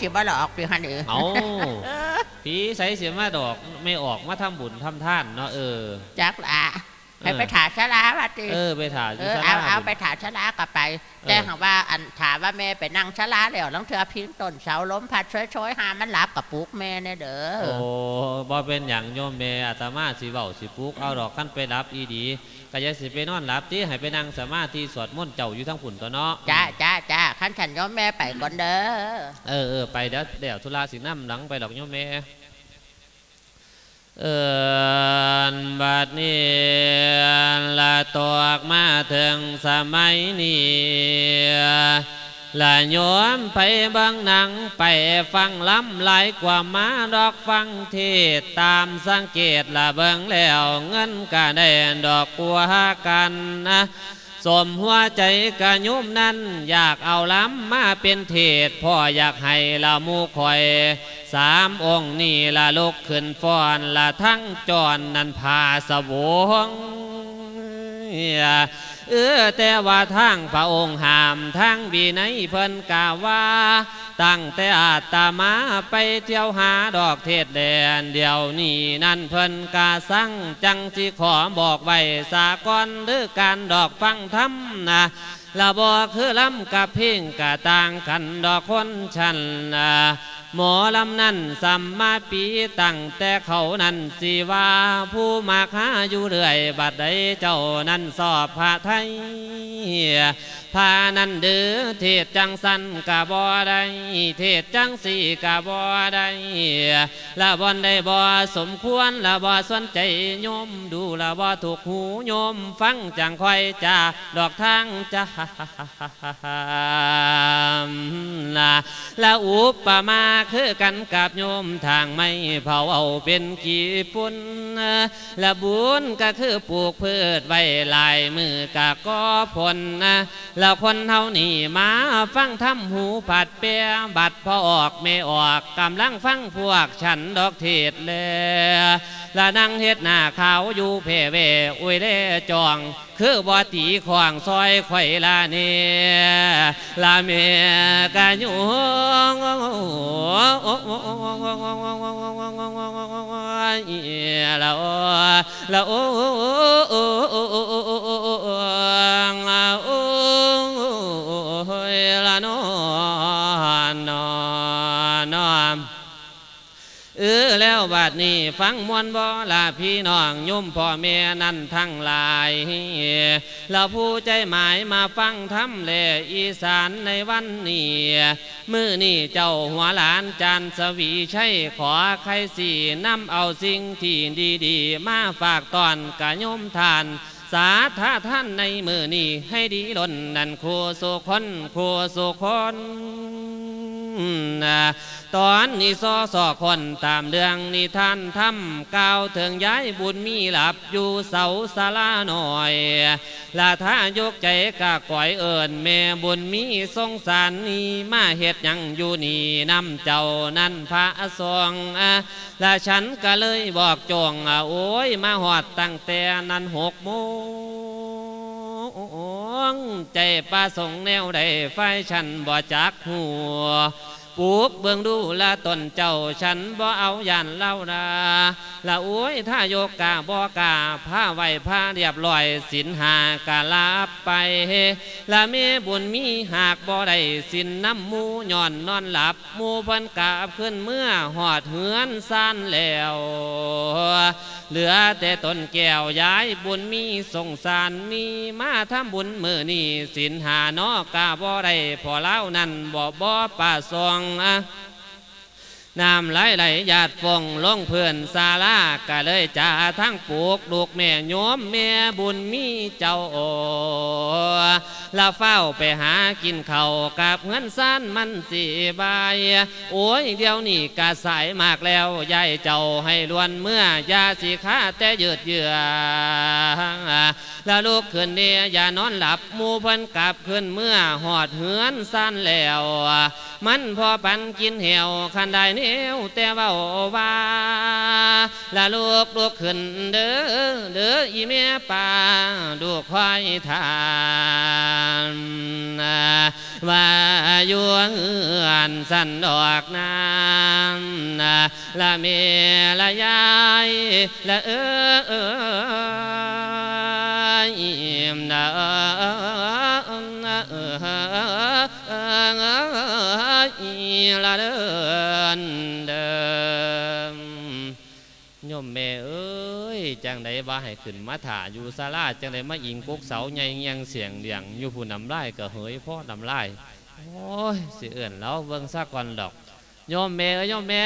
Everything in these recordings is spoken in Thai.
สิบ่หลอกพี่ฮันเออเอาผีใส่เสียมาดอกไม่ออกมาทำบุญทำท่านเนาะเออ จักละ ให้ไปถาชะลาว่าติเออไปถ่ายอเอยู่อศาเอาลาเอาไปถาชะลากลับไป แต่หากว่าอันถามว่าแม่ไปนั่งชะลาแล้วลังเธอพิงต้นเสาล้มพัดช่วยๆหามันหลับกับปลุกแม่เนี่ยเด้อโอ้บ่เป็นอย่างโยมแม่อาตมาสิเว้าสิปลุกเอาดอกขั้นไปรับอีดีก็อย่าสิไปนอนหลับติให้ไปนั่งสมาธิสวดมนต์เจ้าอยู่ทั้งผุนตัวเนาะจ้าจ้าจ้าขั้นฉันย้อมแม่ไปก่อนเด้อเออเออไปเดี๋ยวเดี๋ยวธุระสิน้ำหลังไปดอกโยมแม่ เออบัดนี้ละตอกมาถึงสมัยนี้ละโยมไปบังหนังไปฟังล้ำหลายกว่ามาดอกฟังเทศตามสังเกตละเบิงแล้วเงินก็ได้ดอกกัวกันนะ สมหัวใจกระยุมนั้น อยากเอาล้ำมาเป็นเทศพ่ออยากให้ละมูคอย สามองค์นี่ละลุกขึ้นฟ้อนละทั้งจอนนันพาสวง เออแต่ว่าทางพระองค์ห้ามทางวีในยเพิ่นกาว่าตั้งแต่อาตมาไปเที่ยวหาดอกเทศแดนเดียวนี้นั่นเพิ่นกาสั่งจังสิขอบอกไว้สากอนหรือการดอกฟังธรรมนะ ละบอกคือลำกับเพ่งกะต่างกันดอกคนชันหมอลำนั้นสัมมาปีตั้งแต่เขานั้นสิว่าผู้มาหาอยู่เรื่อย บัดใดเจ้านั้นสอบพระไทยพานั้นเดือเทศจังสันกะบ่ได้เทศจังสีกะบ่ได้ละบ่ได้บ่สมควรละบ่สนใจโยมดูละบ่ถูกหูโยมฟังจังคอยจ้าดอกทางจ้าละละอุปมาคือกันกับโยมทางไม่เผาเอาเป็นกี่ฝุ่นละบุญก็คือปลูกพืชไว้ลายมือกะก็ผลนะแล้วคนเท่านี้มาฟังทำหูผัดเปียบัดพอออกไม่ออกกำลังฟังพวกฉันดอกเทศเลยละนั่งเฮ็ดหน้าขาวอยู่เพเว อุ้ยเล่จอง คือบ่ตีขวางซอยไข่ลาเนีลาเมกะยุงละโอละโอละนอนอนอ เออแล้วบัดนี้ฟังมวนบ่ลาพี่น้องโยมพ่อแม่นั่นทั้งหลายเราผู้ใจหมายมาฟังทำเลอีสานในวันนี้มือนี่เจ้าหัวหลานจันสวีใช่ขอใครสี่นำเอาสิ่งที่ดีๆ มาฝากตอนกะโยมทาน สาธาท่านในมือนี้ให้ดีล้นนั่นครูสุคนครูสุคนนะตอนนี้ซอสอคนตามเรื่องนิทานทำกล่าวถึงย้ายบุญมีหลับอยู่เสาศาลาหน่อยลาท้ายกใจกะก่อยเอิญแม่บุญมีสงสารนี่มาเฮ็ดหยังอยู่นี่นำเจ้านั่นพระสงฆ์อะและฉันก็เลยบอกจงอะโอ้ยมาหอดตั้งแต่นั้นหกโมงใจประสงค์แนวใดไฟฉันบ่จักหัว ปลูกเบิ่งดูละตนเจ้าฉันบ่เอายันเล่านาละโอ้ยถ้าโยกกาบ่กาผ้าไหวผ้าเรียบร้อยสินหากาลาไปละเมบุญมีหากบ่ได้สินน้ำหมูย่อนนอนหลับหมูเพิ่นกาบขึ้นเมื่อหอดเหือนสั้นแล้วเหลือแต่ตนแก้วย้ายบุญมีสงสารมีมาทำบุญมือนี่สินหานอกกาบ่ได้พอเล่านั่นบ่บ่ป่าซองอะ น้ำไหลไหลหยาดฟองล่องเพื่อนศาลาก็เลยจ่าทั้งปลูกลูกแม่โยมแม่บุญมีเจ้าโอละเฝ้าไปหากินเขากับเงินสั้นมันสีบาย โอ้ยเดี๋ยวนี้กะสายมากแล้วยายเจ้าให้ลวนเมื่อยาสีขาแต่ยืดเยื้อแล้วลูกขึ้นเนียอย่านอนหลับมูเพิ่นกลับขึ้นเมื่อหอดเหือนสั้นแล้ว มันพอปันกินเหี่ยวคันได้เนียวแต่ว่าว่าละลูกลูกขึ้นเด้อเด้ออีเมียป่าลูกควายทานว่าอยู่เงือนสันดอกน้ำนละเมละยายละเออเอออิ่มนะเออเออเออเอออีละเดินเดิมโยมแม่เอ้ยจังไดว่าให้ขึ้นมาถ่าอยู่ศาลาจังไดมาอิงกุกเสาใหญ่เงียงเสียงเดียงอยู่ผู้นำไล่ก็เฮยพ่อนำไล่โอ้ยสิเอื่นแล้วเบิ่งซะก่อนดอกโยมแม่เอ้ยโยมแม่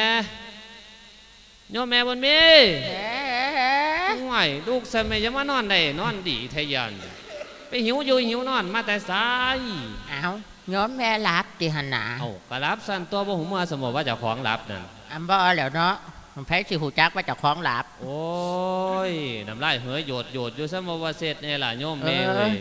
โยมแม่บนมีเอ๊ะห่วยลูกสมัยยังมานอนได้นอนดีทะยันไปหิวอยู่หิวนอนมาแต่สายเอา ย้อมแม่รับติหนนาเอากระลับสั่นตัวบ่หูมาสมมติว่าเจ้าของรับนั่นอันบ่แล้วเนาะมันไผสิหูจักว่าเจ้าของหลับ โอ้ยน้ำลายเหยโยดโยดอยู่ซะมาว่าเสร็จนี่ล่ะโยมแม่เอ้ย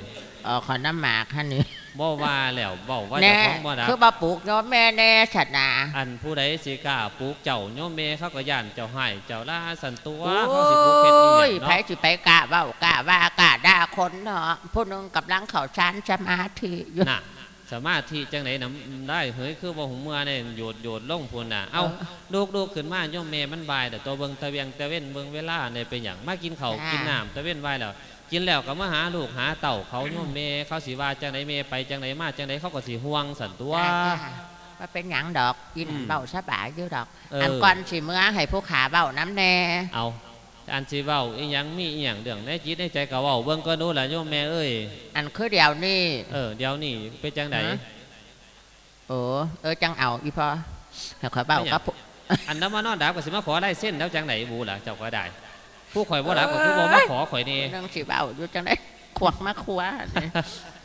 เออขอน้ำหมากฮะนี่บ่ว่าแล้วบ่ว่าแน่เจ้าของบ่ดับคือบ่ปลูกย้อมแม่แน่ฉันนาอันผู้ใดสิกล้าปลูกเจ้าโยมแม่เขาก็ย่านเจ้าให้เจ้าล่าสันตัวโอ้เขาสิปลูกเฮ็ดอีหยยังไผเนาะสิไปกะเว้ากะว่ากะด่าคนเนาะผู้หนึงกำลังเข้าฌานสมาธิอยู่น่ะ สามารถที่จังไหนน้ำได้เฮ้ยคือบ่หูเมื่อเนี่ยโยดโยดลงพุ่นน่ะ เอ้าลูกลูกขึ้นมาโยมแม่มันบาย แต่ตัวเบิ่งตะเวียงตะเว้นเบิ่งเวลาเนี่ยเป็นหยังมากินข้าวกินน้ำตะเว้นไว้แล้วกินแล้วก็มาหาลูกหาเต่าเขาโยมแม่เขาสิว่าจังไหนแม่ไปจังไหนมาจังไหนเขาก็สิห่วงสันตัวจ้าว่าเป็นหยังดอกกินอืมเบาสบายอยู่ดอกเอออัอันก่อนสิเมื่อให้ผู้ขาเบาน้ำแน่เอา อันสิเว้าอีหยังมีอีหยังเรื่องในจิตในใจก็เว้าเบิ่งก็รู้ล่ะโยมแม่เอ้ยอันคือเดียวนี่เออเดี๋ยวนี้เป็นจังไดฮะโอ้เออจังเอาอีพอให้ขอยเบาไม่หยังกับผู้อันนั้นมานอนดับก็สิมาขอลายเส้นแล้วจังไดบูล่ะเจ้าก็ได้ผู้ข่อยบ่ดับก็คือบ่มาขอข่อยนี่เรื่องสิเบาอยู่จังได้ขวักมาครัวนี่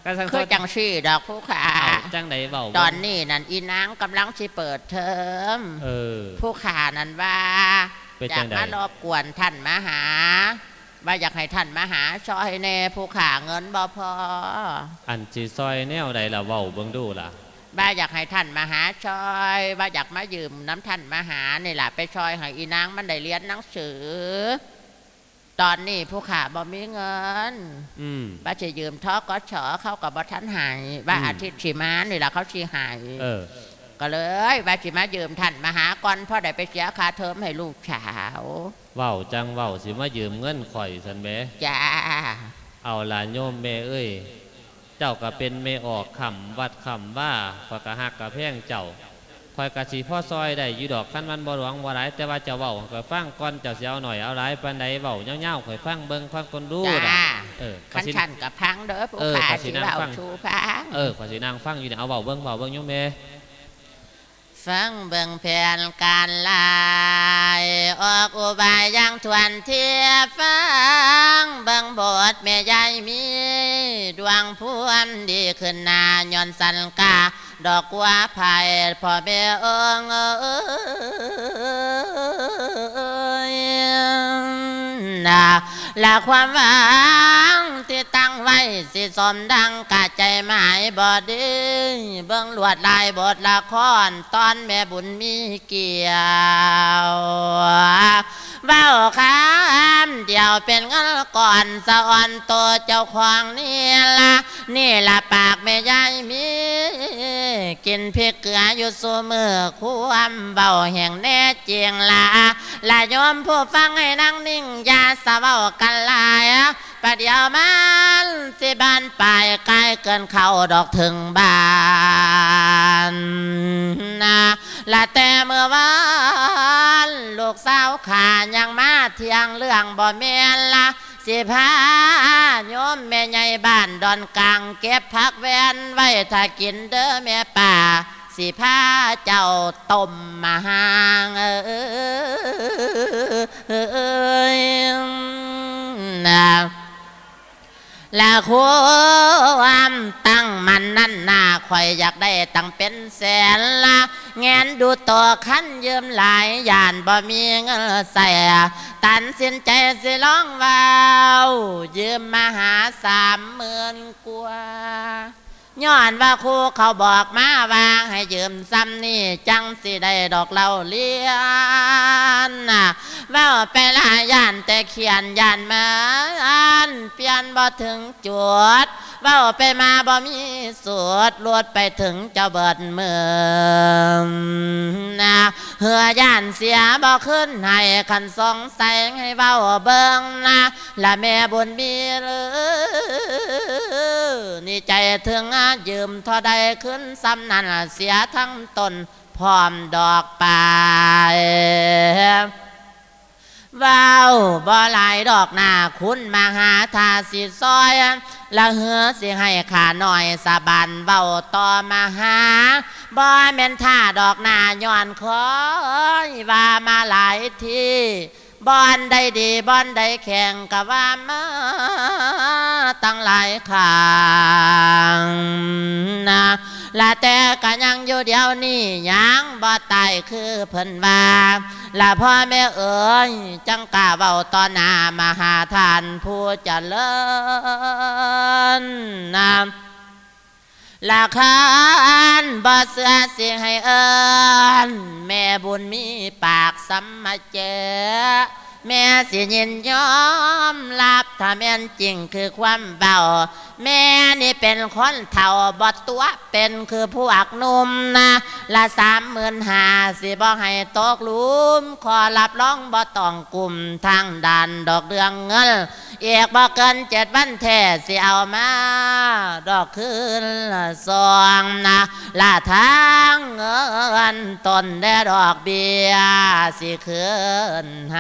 ก็สั่งคือจังซี่ดอกผู้ขาเอาจังไดเว้าตอนนี้นั่นอีนางกำลังสิเปิดเทอมเออผู้ขานั่นว่า เป็นอยาจักงไดมารบกวนท่านมาหา ว่าอยากให้ท่านมาหาซอยแน่ผู้ขาเงินบ่พออันสิซอยแนวใดล่ะเว้าเบิ่งดูล่ะ ว่าอยากให้ท่านมาหาซอยว่าอยากมายืมน้ำท่านมาหานี่แหละไปซอยให้อีนางมันได้เรียนหนังสือ ตอนนี้ผู้ขาบ่มีเงิน อืม ว่าจะยืมทอกอชอเข้ากับบ่ทันใหายว่าอืม อาทิตย์สีมานี่แหละเขาสีหาย เออ ก็เลยว่าสิมายืมท่านมาหาก่อนพ่อได้ไปเสียค่าเทอมให้ลูกสาวเว้าจังเว้าสิมายืมเงินข่อยซั่นแหมจ้าเอาล่ะโยมแม่เอ้ยเจ้าก็เป็นแม่ออกคำวัดคำว่าข่อยก็ฮักกะแพงเจ้าข่อยก็สิพ่อซอยได้อยู่ดอกคันมันบ่หลวงบ่หลายแต่ว่าเจ้าเว้าข่อยฟังก่อนเจ้าสิเอาหน่อยเอาหลายปานใดเว้าเงาวๆข่อยฟังเบิ่งค่อนคนดูจ้าดอกเออขันสิชันกับพังเด้อผู้เออขาขอสิสินั่งเบาฟังชูพังเออข่อยสินั่งฟังอยู่เนี่ยเอาเว้าเบิ่งเว้าเบิ่งโยมแม่ ฟังเบิ่งแผนการลายออกอุบายยังทวนเทียฟังเบิ่งบทแม่ยายมี ดวงพวมดีขึ้นนาย้อนสันกา ดอกกัวไผ่พ่อแม่เอิงเอยนะ และความหวังที่ตั้งไว้สิสมดังกะใจหมายบ่ดีเบิ่งลวดลายบทละครตอนแม่บุญมีเกี่ยวเบ้าคำเดียวเป็นเงินก่อนสะอ่อนตัวเจ้าของนี่ละนี่ละปากแม่ยายมี กินพริกเกลืออยู่สูมือความเบาแห่งแน่เจียงละละโยมผู้ฟังให้นั่งนิ่งยาสะเว้ากนหลายประเดี๋ยวมันสิบานปลายใกล้เกินเข้าดอกถึงบ้านนะละแต่เมื่อวานลูกสาวขายังมาเที่ยงเรื่องบ่แม่นละสิพาโยมแม่ใหญ่บ้านดอนกลางเก็บผักแวนไว้ถ้ากินเด้อแม่ป่า สิพาเจ้าต้มมาหางเอย และความตั้งมันนั่นนาคอยอยากได้ตั้งเป็นแสนละแงนดูตัวขั้นยืมหลายยานบ่มีเงินใส่ตันสินใจสิร้องวาวยืมมาหาสามหมื่นกว่า ย้อนว่าครูเขาบอกมาว่าให้ยืมซ้ำนี่จังสิได้ดอกเราเลียนว่าไปลายย่านแต่เขียนย่านมาอันเปลี่ยนบ่ถึงจุดว่าไปมาบ่มีสุดลวดไปถึงเจ้าเบิดเมืองนะเหือย่านเสียบ่ขึ้นให้คันสองแสงให้เว้าเบิงนะละแม่บุญมีเลยนี่ใจถึงอยืมเท่าใดขึ้นซ้ำนั่นเสียทั้งตนพร้อมดอกปลายว้าวบ่หลายดอกหน้าคุณมาหาทาสิซอยละเหือสิให้ขาหน่อยสะบันเบ้าต่อมาหาบ่แม่นท่าดอกหน้าย้อนคอยว่ามาหลายที บอนได้ดีบอนได้แข่งกะว่ามาตั้งหลายขางนะละแต่ก็ยังอยู่เดียวนี่ยังบ่ตายคือเพิ่นว่าละพ่อแม่เอ๋ยจังกล้าเว้าต่อหน้ามหาทานผู้เจริญนะ ละคานบ่เสือสิให้เอิญแม่บุญมีปากสัมมาเจอ แม่สิยินยอมรับถ้าแม่นจริงคือความเบา แม่นี่เป็นคนเท่าบ่ตัวเป็นคือผู้อักนุ่มนะละสามหมื่นหาสิบ่ให้ตกลุมขอรับร้องบ่ต้องกลุ่มทางด่านดอกเดืองเงินเอกบ่เกินเจ็ดวันแท้สิเอามา ดอกคืนละสองนะละทางเงินต้นได้ดอกเบี้ยสิคืนให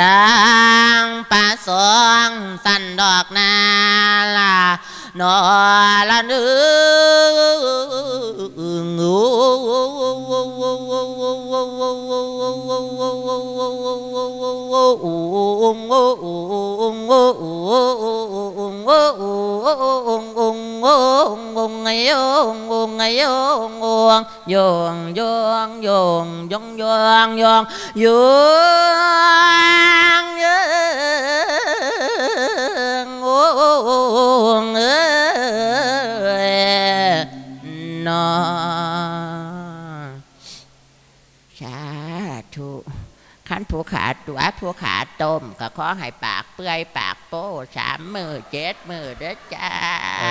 ดังปะสงสันดอกนาลา nó là nước Ngô dồn dồn dồn dồn dồn dồn งงเอนอชาทุขันผู้ขาตัวผู้ขาต้มก็ขอให้ปากเปื่อยปากโป้สามมือเจ็ดมือเด้อจ้า เอ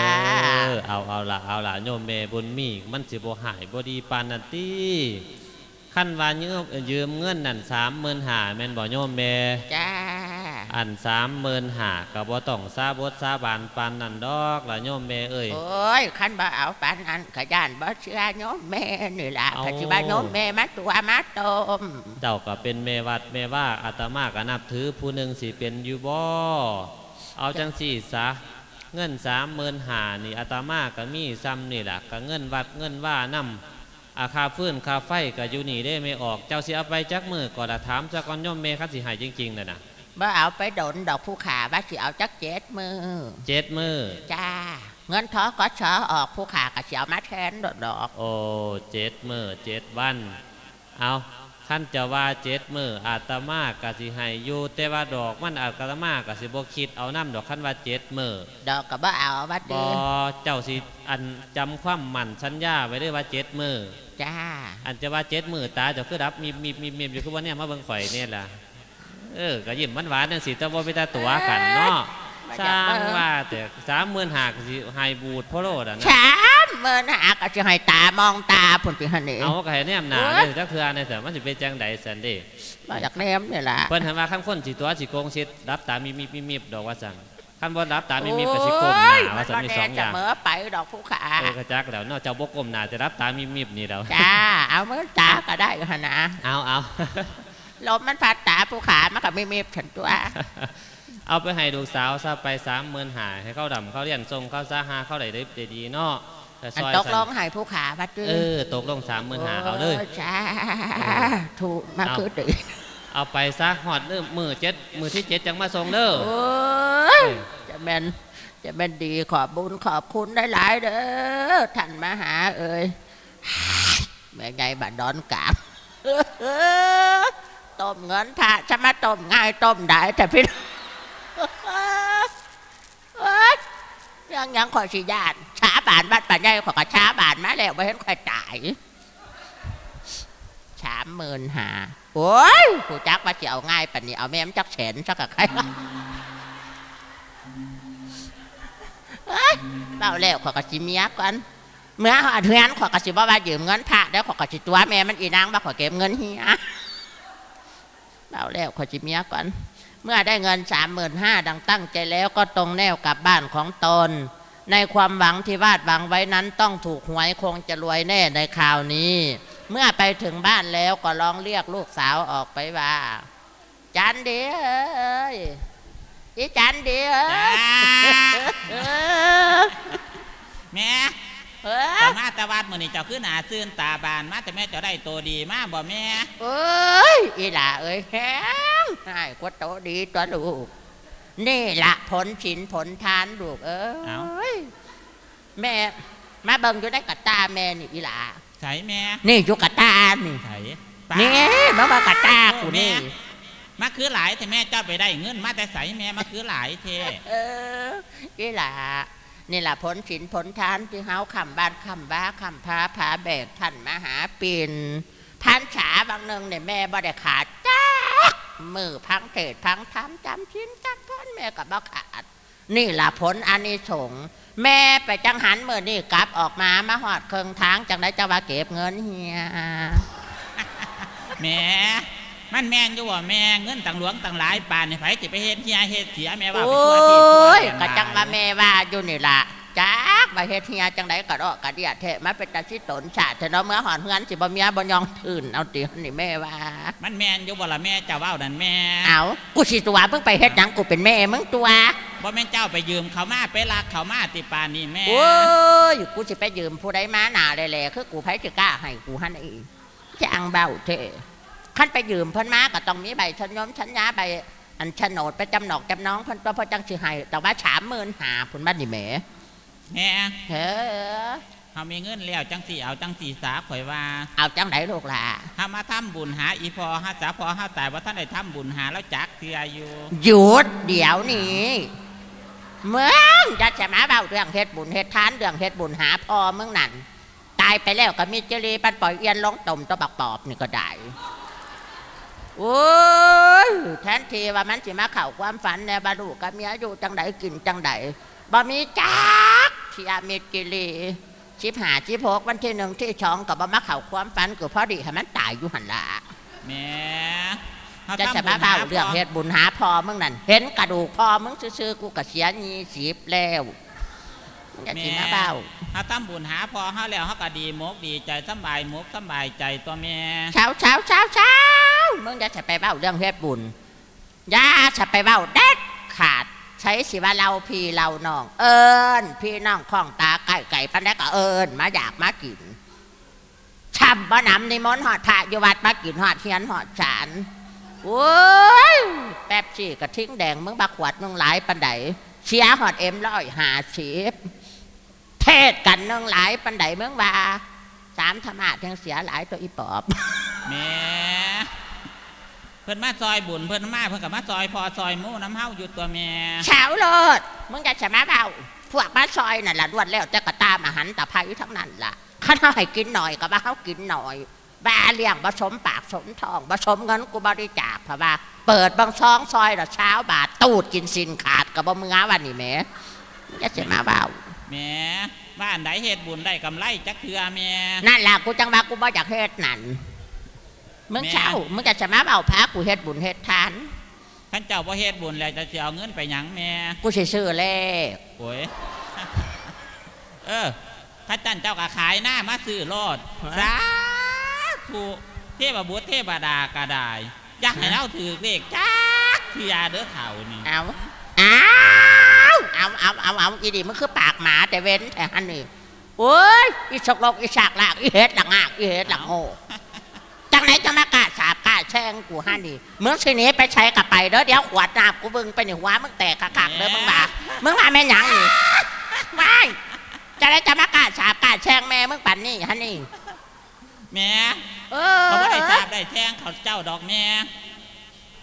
อเอาเอาละเอาละโยมเมบุญมีมันสิบ่หายบดีปานนันตีขั้นวานยืมเงินนั่นสามหมื่นหาแม่นบ่โยมเมจ้า อันสามหมื่นหาก็บ่ต้องซาบดซาบานปานนั่นดอกละโยมแม่เอ้ยโอ้ยขันบ่เอาปานนั้นขยานบ่เชื่อโยมแม่นี่ล่ะเอาขจิบาโยมแม่มาตัวมาต้มเจ้าก็เป็นแม่วัดแม่ว่าอาตมาก็นับถือผู้หนึ่งสิเป็นอยู่บ่เอาจังสี่ซะเงินสามหมื่นหานี่อาตมาก็มีซ้ำนี่แหละก็เงินวัดเงินว่านำอาคาฟื้นคาไฟก็อยู่นี่ได้ไม่ออกเจ้าสิเอาไปจักมือก่อนละถามจักก่อนย่อมเมคันสิใหายจริงๆเลยนะ บ่เอาไปดนดอกผู้ขาว่าสิเอาจักเจ็ดมือเจ็ดมือจ้า เงินทอก็ชอออกผู้ขาก็สิเอามาแทนดอกดอกโอ้เจ็ดมือเจ็ดวัน เอาขั้นจะว่าเจ็ดมืออาตมากะสิให้อยู่แต่ว่าดอกมันอาตมากะสิบ่คิดเอาน้ำดอกขั้นว่าเจ็ดมือดอกก็บ่เอาวัดบดีอเจ้าสิอันจำความหมั่นสัญญาไว้ด้วยว่าเจ็ดมือจ้า อันจะว่าเจ็ดมือตาเจะคือรับมีมีมีมีอยู่คือว่าเนี่ยมาเบิ่งข่อยเนี่ยล่ะ เออก็ยิ้มหวานๆนั่นสิแต่ว่าไปตาตัวกันเนาะสร้างว่าแต่สามหมื่นหากสิไฮบูดพ่อโลดอะนะสามเมื่อหาก็จะให้ตามองตาพุ่นไปหันนี่เอาก็ให้แนมหนาโอ๊ยเด้อจักเทือในเถอะมันสิเป็นจังใดสันเด้มาจากแนมนี่ล่ะเพิ่นเห็นว่าขั้นคนสิตัวสิโกงสิรับตามีมีมีมีดอกว่าสั่งขั้นบ่รับตามีมีก็สิโกงหน้าว่าสั่นมีสองอย่างเสมอไปดอกผู้ขาเออกระจักแล้วเนาะเจ้าบ่กลมหน้าจะรับตามีมีบนี่แล้วจ้าเอามือตาก็ได้หนนะเอาเอา ลมมันพัดตาผู้ขามันก็ไม่มีฉันตัว เอาไปให้ลูกสาวซะไปสามหมื่นหาให้เขาดำเขาเรียนทรงเขาซาหาเขาได้ได้ดีเนาะแต่อันซอยตกลสั่งให้ผู้ขาบัดดื้เออตกลงสามหมื่นหาเอาเลยโจ้าถูกมาเอาคือดีเอาไปซะหอดเริ่มมือเจ็ดมือที่เจ็ดจังมาส่งเด้อโอ้ยจะเป็นจะเป็นดีขอบบุญขอบคุณได้หลายๆเด้อท่านมาหาเอ่ยแม่ไงบัดดอนกลาง ต้มเงินพระจะมาต้มง่ายต้มได้แต่พี่ยังยังขอสิญาณช้าบานบ้านปัญญาขอกระช้าบานมาแล้วไม่เห็นใครจ่ายสามหมื่นหาโอ้ยผู้จักว่าจะเอาง่ายปันนี้เอาแม่มจักแสนสักกับใครเล่าแล้วขอกระสิเมียก่อนเมื่อเขาอัดเงินขอกระสิบ่ว่ายืมเงินพระแล้วขอกระสิตัวแม่มันอีนางมาขอเก็บเงินเฮีย เบาแล้วขอยสิเมียก่อน เมื่อได้เงินสามหมื่นห้าดังตั้งใจแล้วก็ตรงแนวกลับบ้านของตน ในความหวังที่วาดหวังไว้นั้นต้องถูกหวยคงจะรวยแน่ในคราวนี้ เมื่อไปถึงบ้านแล้วก็ร้องเรียกลูกสาวออกไปว่า จันดีเอ้ยอีจันดีเอ้ยเออแม่ แต่อมาแตะวัดมื้อนี้เจ้าคือหน้าซื่นตาบานมาแต่แม่เจ้าได้โตดีมาบ่แม่เอ้ยอีหล่าเอ้ยแห้งให้กว่าโตดีตัวลูก นี่ละผลฉินผลทานลูกเอ้ยแม่มาเบิ่งอยู่ในกระตาแม่นี่อีหล่าไสแม่ นี่อยู่กระตานี่ไสนี่มาว่ากระตากูนี่มาคือหลายแต่แม่เจ้าไปได้เงินมาแต่ไสแม่มาคือหลายเทเอออีหล่า นี่แหละผลฉินผลทานที่เฮาคำบ้านคำบ้าคำพาพาแบกท่านมหาปินพันฉาบางหนึ่งเนี่ยแม่บ่ได้ขาดจักมือพังเทศพังทำจำชิ้นจักพ้นแม่กับบ่ขาด นี่แหละผลอานิสงส์แม่ไปจังหันเมื่อนี่กลับออกมามาหอดเคิงทางจังได้จะว่าเก็บเงินเฮียแม่ มันแม่นอยู่ว่าแม่เงินต่างหลวงต่างหลายปานนี่ไผสิไปเฮ็ดเฮียเฮ็ดเสียแม่ว่าโอไปทั่วที่ทั่ว้ยแดนกะจังว่าแม่ว่าอยู่นี่ล่ะจักว่าเฮ็ดเฮียจังไดกะดอกกะเดียเทะมาเป็นตาชิตนชาติเถอะเนาะเมื่อหอนเฮือนสิบ่เมียบ่ยองตื่นเอาตินี่แม่ว่า มันแม่นอยู่บ่ล่ะแม่เจ้าเว้านั่นแม่เอากูสิตัวมึงไปเฮ็ดหยังกูเป็นแม่มึงตัวบ่แม่นเจ้าไปยืมเขามาไปลักเขามาติปานนี่แม่โอ้ยกูสิไปยืมผู้ใดมาหน้าแหล่ๆคือกูไผสิกล้าให้กูหั่นอีจะอังเบาเทะ คันไปยืมเพิ่นมาก็ต้องมีใบชนยมชัญญาใบอันโฉนดไปจำหนอกจำน้องเพิ่นตัวเพิ่นจังสิให้แต่ว่า30,000หาพุ่นบัดนี่แหมแม่เฮ้อเฮามีเงินแล้วจังสิเอาจังสิสาข่อยว่า เอาจังไหนลูกล่ะถ้ามาทำบุญหาอีพอหาจ๋าพอหาตายว่าท่านได้ทำบุญหาแล้วจักเทียอยู่หยุดเดี๋ยวนี้เมืองจะจะมาเบาเรื่องเฮ็ดบุญเฮ็ดทานเรื่องเฮ็ดบุญหาพ่อมึงนั่นตายไปแล้วก็มีเจรีปันปล่อยเอียนลงต่มตัวบักปอบนี่ก็ได้ โอ้ยแทนทีว่ามันสิมาเข่าความฝันในบาลูกกับเมียอยู่จังใดกินจังใดบ่มีจักที่อามิตกิรีชิบหาชิบหกวันที่หนึ่งที่สองกับบ่มาเข่าความฝันกูพอดีให้มันตายอยู่หันละแม่เฮจะทำจะบุมาญเบ้าหเรื่องพ่เฮ็ดบุญหาพอมึงนั่นเห็นกระดูกพอมึงซื่อๆกูก็เสียยี่สิบแล้วมึง จะสิมาเบ้าเฮาทำบุญหาพอเฮาแล้วเฮาก็ดีมกดีใจสำบายมกสำบายใจตัวแม่เช้าเช้าเช้าเช้ามึงจะจะไปเบ้าเรื่องเฮ็ดบุญอย่าจะไปเบ้าเด็ดขาดใช้สิว่าเราพี่เราน้อง เอิญพี่น้องข้องตาไก่ไก่ปันได้ก็เอิญมาอยากมากินช่ำบ่นำนิมนต์หอดพระอยู่วัดมากินหอดเฮียนหอดฉานโอ้ยแป๊บซี่กระทิ้งแดงมึงบักขวดมึงหลายปันไดเสียหอดเอ็มร้อยหาสิบเท ศกันนึงหลายปันไดมึงว่าสามธรรมะยังเสียหลายตัวอีปอบแม่เพิ่นมาซอยบุญเพิ่นมาเพิ่นก็มาซอยพอซอยหมู่น้ำเฮาอยู่ตัวแม่เช้าโลดมึงจะชนะเบาพวกบ้านซอยน่ะละรวดแล้วจะกระตามอาหารตะไคร้ทั้งนั้นล่ะข้าเฮาให้กินหน่อยก็ว่าเขากินหน่อยบ้าเลี้ยงผสมปากสมทองผสมเงินกูบริจาคเพราะว่า เปิดบางซองซอยละเช้าบาทตูดกินสินขาดกับบ่มึงเอาวันนี้แหม่มึงจะเสียมาเบา แม่บ้านใดเฮ็ดบุญได้กำไรจักเทือแม่นั่นล่ะกูจังว่ากูบ่อยากเฮ็ดนั่นมึงแม่เช้ามึงจะจะมาเบาพากูเฮ็ดบุญเฮ็ดทานท่านเจ้าบ่เฮ็ดบุญแล้วจะสิเอาเงินไปหยังแม่กูสิซื้อเลขโอ้ยเออพระจันทร์เจ้าก็ขายหน้ามาซื้อรอดสาธุเทพบุตรเทพดากระไดอยากให้เราถือเลขจักเทียเด้อเถ่านี่เอา เอาเอาเอาเอาเอาอีดีมึงคือปากหมาแต่เว้นแต่ฮันนี่โอ้ยอีสกลกอีสากลากอีเฮ็ดหลังงากอีเฮ็ดหลังโง่จังไหนจะมากล้าสาบกล้าแช่งกูฮันนี่มึงสิหนี้ไปใช้กับไปเด้อเดี๋ยวขวดน้ำกูบึงไปในหัวมึงแตกคักๆเด้อมึงมามึงมาแม่นหยังนี่ไม่จะได้จะมากล้าสาบกล้าแช่งแม่มึงปั่นนี่ฮันนี่แม่เออเขาไม่ได้ทราบได้แทงเขาเจ้าดอกแม่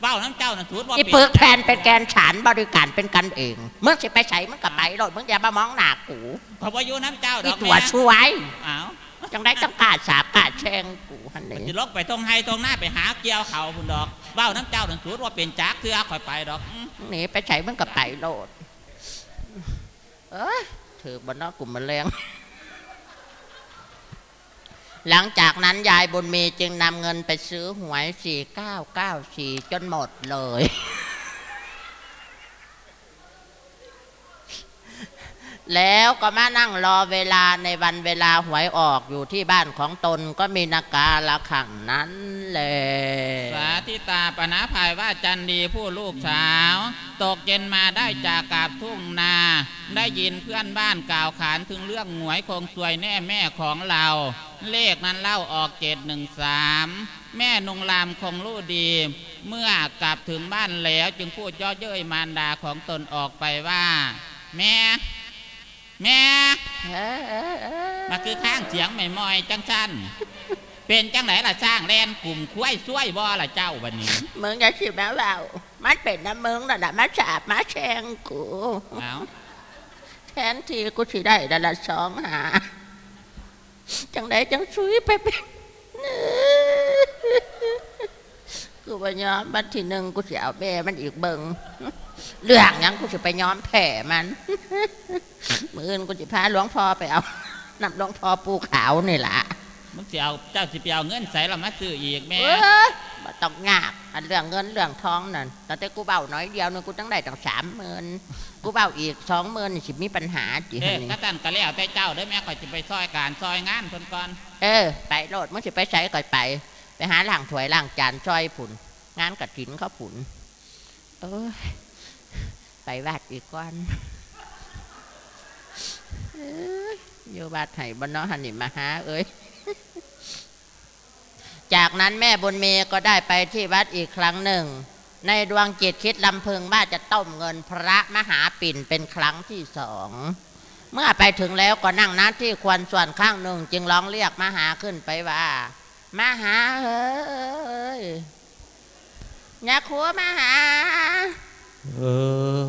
เว้าน้ำเจ้าน่ะสูดว่าอีปึกแทนเป็นแกนฉานบริการเป็นกันเองมึงสิไปใส่มึงกับไปโลดมึงอย่ามามองหน้ากูเขาบ่อยู่น้ำเจ้าดอีอกตัวแม่ช่วยอ้าวจังได้จังกาดสาบกาดแช่งกูหันนี่สิลกไปตรงไฮตรงหน้าไปหาเกี่ยวเขาพุ่นดอกเว้าน้ำเจ้าน่ะสูดว่าเป็นจักเทือข่อยไปดอกอื้อหนีไปใส่มึงกับไปโลดเอ้ยถือบนนอกกลุ่มมันแรง หลังจากนั้นยายบุญมีจึงนำเงินไปซื้อหวย 4994 จนหมดเลย แล้วก็มานั่งรอเวลาในวันเวลาหวยออกอยู่ที่บ้านของตนก็มีนาการะขังนั้นและสาธิตาปนาภายว่าจันดีผู้ลูกสาว ตกเย็นมาได้จากกาบทุ่งนา ได้ยินเพื่อนบ้านกล่าวขานถึงเรื่องหวยคงสวยแน่แม่ของเรา เลขนั้นเล่าออกเจ็ดหนึ่งสามแม่นงรามคงรู้ดี เมื่อกลับถึงบ้านแล้วจึงพูดย่อเย้ยมารดาของตนออกไปว่า แม่ แม่เอ้ยเอ้ยเอ้ยมาคือข้างเสียงไม่มอยจังชันเป็นจังไหนล่ะสร้างแลนกลุ่มคุ้ยช่วยบ่ล่ะเจ้าบันนี้มึงจะสิแม่ว่ามันเป็นน้ำมึงน่ะนะมาฉาบมาแช่งกูเอาแทนที่กูสิได้ดาละสองหาจังไดจังซุยไปเป็นกูไปยอมบันที่หนึ่งกูสิเอาแม่มันอีกเบิง เรื่องหยังกูสิไปยอมแผ่มันมืออื่นกูสิพาหลวงพ่อไปเอานำหลวงพ่อปูขาวนี่ล่ะมึงสิเอาเจ้าสิไปเอาเงินใส่ละมาซื้ออีกแม่เอ้ยบ่ต้องยากอันเรื่องเงินเรื่องทองนั่นแต่แต่กูเบาน้อยเดียวนึงกูตั้งได้ตั้งสามหมื่นกูเบาอีกสองหมื่นนี่สิมีปัญหาจีเด้นี่ก็ตันก็แล้วแต่เจ้าเด้อแม่ข่อยจะไปซอยการซอยงานเพิ่นก่อน เออ ไปโลดมึงสิไปใช้ก่อยไป ไปหาล่างถวยล่างจานซอยผุนงานกระถินเขาผุนเออ ไปวัดอีกก่อนเอ้ยอยู่วัดไห้บนน้อหันนี่มาหาเอ้ยจากนั้นแม่บุญเมย์ก็ได้ไปที่วัดอีกครั้งหนึ่ง ในดวงจิตคิดลำพึงว่าจะต้มเงินพระมหาปิ่นเป็นครั้งที่สองเมื่อไปถึงแล้วก็นั่งหน้าที่ควรส่วนข้างหนึ่ง จึงร้องเรียกมหาขึ้นไปว่า มหาเฮ้ยยาขัวมหา เออ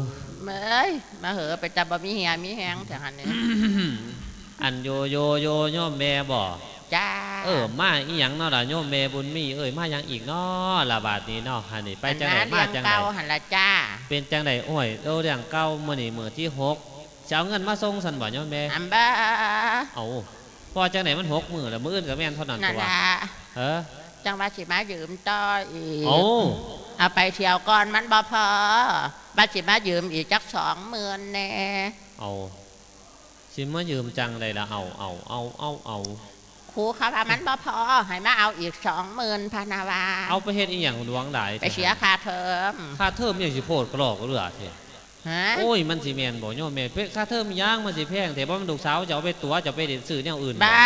เอ้ยมาเหอะไปจับบะมีเหียมีแหงแถวหันนี้อันโยโยโยโยมแม่บ่จ้าเออมาอีหยังเนาะล่ะโยมแม่บุญมีเอ้ยมาหยังอีกเนาะละบาดนี้เนาะหันนี่ไปจังไดอัมาเลี้ยงจังไดเก่าหันละจ้า เป็นจังไดโอ้ยโตเรื่องเก่ามื้อนี้มื้อที่หกจะเอาเงินมาส่งซั่นบ่โยมแม่อัมบ้าเอาพอจังไดมันหกมื้อแล้วมื้ออื่นก็แม่นเท่านั้นนั่ตันวละเออ จังว่าสิมายืมต่ออีกเอาเอาไปเที่ยวก่อนมันบ่พอบัดสิมายืมอีกจักสองหมื่นแน่เอาสิมายืมจังไดล่ะเอาเอาเอาเอาเอาครูเขาว่ามันบ่พอให้มาเอาอีกสองหมื่นพานาวาเอาไปเฮ็ดอีหยังหลวงหลายไปเสียค่าเทอมค่าเทอมยังสิโพดกรอกเรือแท้ ฮะโอ้ยมันสิแม่นบ่โยมแม่เพิ่นค่าเทอมย่างมันสิแพงแต่ว่ามันลูกสาวจะเอาไปตัวจะเอาไปเรียนซื้อแนวอื่นบ่บ้า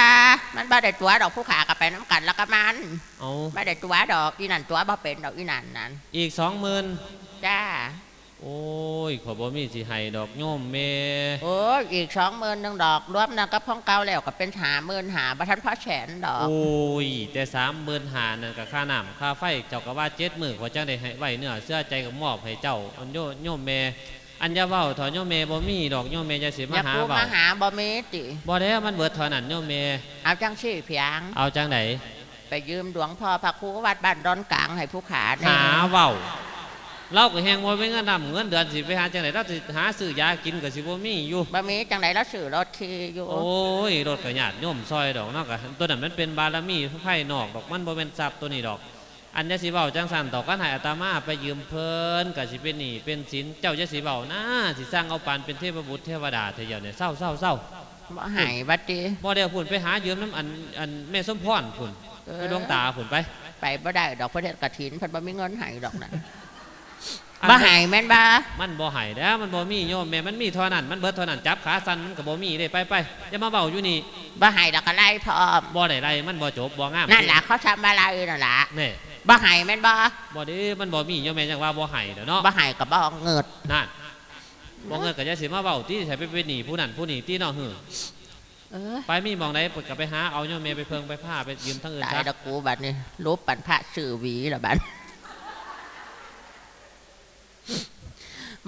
มันบ่ได้ตัวดอกผู้ขากับไปน้ำกันแล้วก็มันเอาไม่ได้ตัวดอกอีนั่นตัวบ่เป็นดอกอีนั่นนั่นอีก20,000จ้าโอ้ยขอยบ่มีสิให้ดอกโยมแม่โอ้ยอีกสองหมื่นหนึ่งดอกรวมนั่นก็พ้องเก่าแล้วก็เป็นหาหมื่นหาบัทันพอแสนดอกโอ้ยแต่30,000หานั่นก็ค่าน้ำค่าไฟเจ้าก็ว่า7มื้อก็จังได้ให้ไว้เนื้อเสื้อใจก็มอบให้เจ้าอันโยโยมแม่ อันอย่าเว้าเถอะโยมแม่บ่มีดอกโยมแม่จะสิอมาย่าหาพูดเว้ามาหาบ่มีติบ่ได้มันเบิดเท่านั้นโยมแม่เอาจังชี่เพียง เอาจังไดไปยืมหลวงพ่อพระครูวัดบ้านดอนกลางให้ผู้ขาแน่หาเว้าเราก็แฮงบ่มีเงินนำเงินเดือนสิไปหาจังไดเราสิหาซื้อยากินก็สิบ่มีอยู่บ่มีจังไหนแล้วสื่อรถขี่อยู่โอ้ยรถกระยาดโยมซอยดอกเนาะกะตัวนั้นมันเป็นบารมีภายนอกดอกมันบ่เป็นทรัพย์ตัวนี้ดอก อันจะสิเว้าจังสันต่อกันให้อาตมาไปยืมเพิ่นก็สิเป็นหนี้เป็นสินเจ้าจะสิเว้านะสิสร้างเอาปานเป็นเทพบุตรเทวดาเทียวเนี่ยเศร้าเศร้าเศร้าบ่ใหายบัดติบ่ได้เอาพุ่นไปหายืมน้ำอันอันแม่สมพรพุ่นเออไปดวงตาพุ่นไป ไปบ่ได้ดอกประเทศกฐินเพิ่นบ่มีเงินให้ดอกนะอันบ่ใหายแม่นบ่มันบ่ให้แล้วมันบ่มีโยมแม่มันมีเท่านั้นมันเบิดเท่านั้นจับขาสั่นมันก็บ่มีเด้ไปไปอย่ามาเว้าอยู่นี่บ่ใหายดอกก็ไล่พร้อมบ่ได้ไรมันบ่จบบ่งามนั่นล่ะเขาทำอะไรนั่นล่ะแน่ บ่ใหายแม่นบ่บ่ได้มันบ่มีโยมแม่จังว่าบ่ให้เด้อเนาะบ่ใหายก็บ่เงิดนั่นบ่เงินก็จะสิมาเว้าที่ใช้ไปเป็นหนี้ผู้นั้นผู้นี้ที่เนาะหือเออไปมีหมองใดเปิดก็ไปหาเอาโยมแม่ไปเพิงไปผ้าไปยืมทั้งอื่นตายซะดอกกูบัดนี้รูปปันพระสื่อหวีละบัด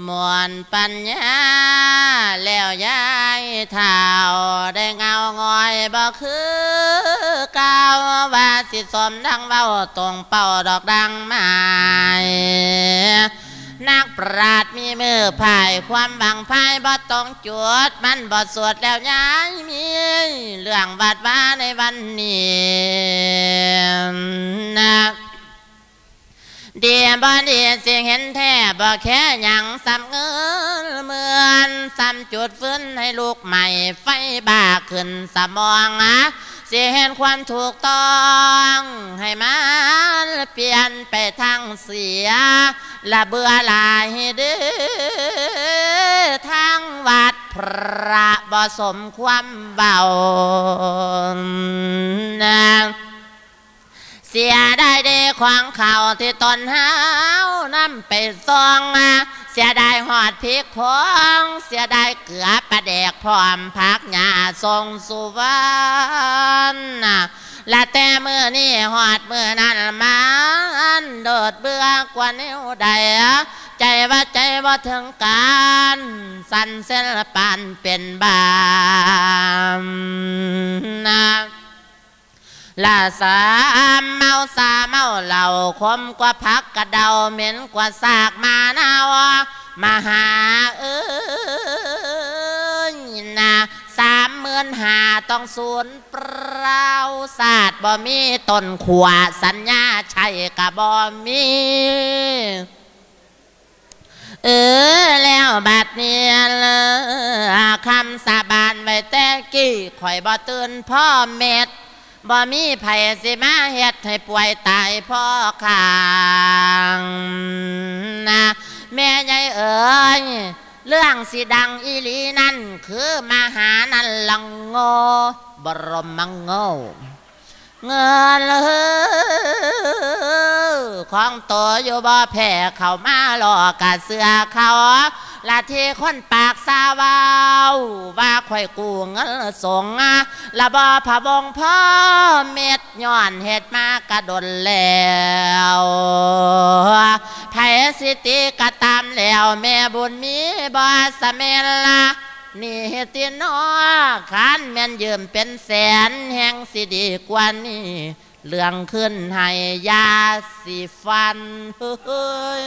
มวนปัญญา แล้วยายเท่าได้เงางอยบ่คือเก่าว่าสิสมดังเว้าตรงเป่าดอกดังไม้นักปราดมีมือพายความบังพายบ่ต้องจุด มันบ่สวดแล้วยายมี เรื่องบาดว่าในวันนี้นะ เดียบดีสิเห็นแท้บ่แค่หยังซ้ำเงินเมือนซ้ำจุดฟื้นให้ลูกใหม่ไฟบ้าขึ้นสมองอะสิเห็นความถูกต้องให้มันเปลี่ยนไปทางเสีย ละเบื่อหลายเด้อทางวัดพระบ่สมความเบานะเสียด เดของเขาที่ตนหาวนำไปซองมาเสียได้หอดพริกพองเสียได้เกลือปลาแดกพร้อมพักหญ้าทรงสุวรรณและแต่มือนี่หอดมือนั้นมันโดดเบื่อกว่านิ้วใดใจว่าใจว่าถึงการสั่นเส้นละปานเป็นบามนะ ลาสามเมาสาเมาเหล่าคมกว่าพักกระเดาเหม็นกว่าสากมานาวมาหาเอ้ยนะสามหมื่นหาต้องศูนย์เปล่าศาสตร์บ่มีต้นขวสัญญาใช่กะบ่มีเออแล้วบัดเนี้ยเลยคำสาบานไว้แต่กี้ข่อยบ่ตื่นพ่อเม็ด บ่มีไผสิมาเฮ็ดให้ป่วยตายพ่อขางนะแม่ใหญ่เอ๋ยเรื่องสิดังอีหลีนั่น คือมหานันลังโงบรมมังโง เงินเลยของตัวอยู่บ่แผ่เข้ามาหลอกกะเสือเขาละที่คนปากสาวาวว่าข่อยกูเงินสงอะละบ่พะบงพ่อเม็ดย้อนเฮ็ดมากระดนแล้วไผสิติกะตามแล้ว แม่บุญมีบ่สะเมนละ นี่เฮตินอคันแม่นยืมเป็นแสนแห่งสิดีกว่านี้เรื่องขึ้นให้ยาสีฟันเฮ้ย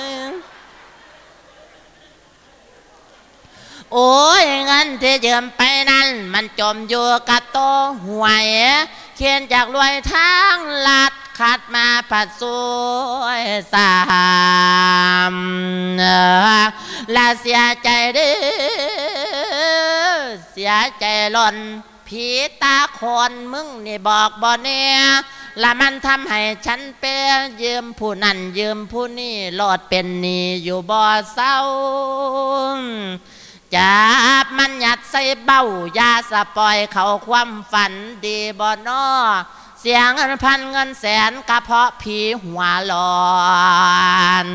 โอ้ยเงินที่ยืมไปนั้น มันจมอยู่กับโตหวยเขียนจากรวยทางลัดขัดมาผัดสวยสามและเสียใจด้ สียใจหล่นผีตาคนมึงนี่บอกบ่เนี่ยละมันทำให้ฉันเป็นยืมผู้นั่นยืมผู้นี่หลอดเป็นนี้อยู่บ่เศร้าจับมันหยัดใส่เบ้ายาสปอยเขาความฝันดีบ่นอเสียงเงินพันเงินแสนกระเพาะผีหัวหลอน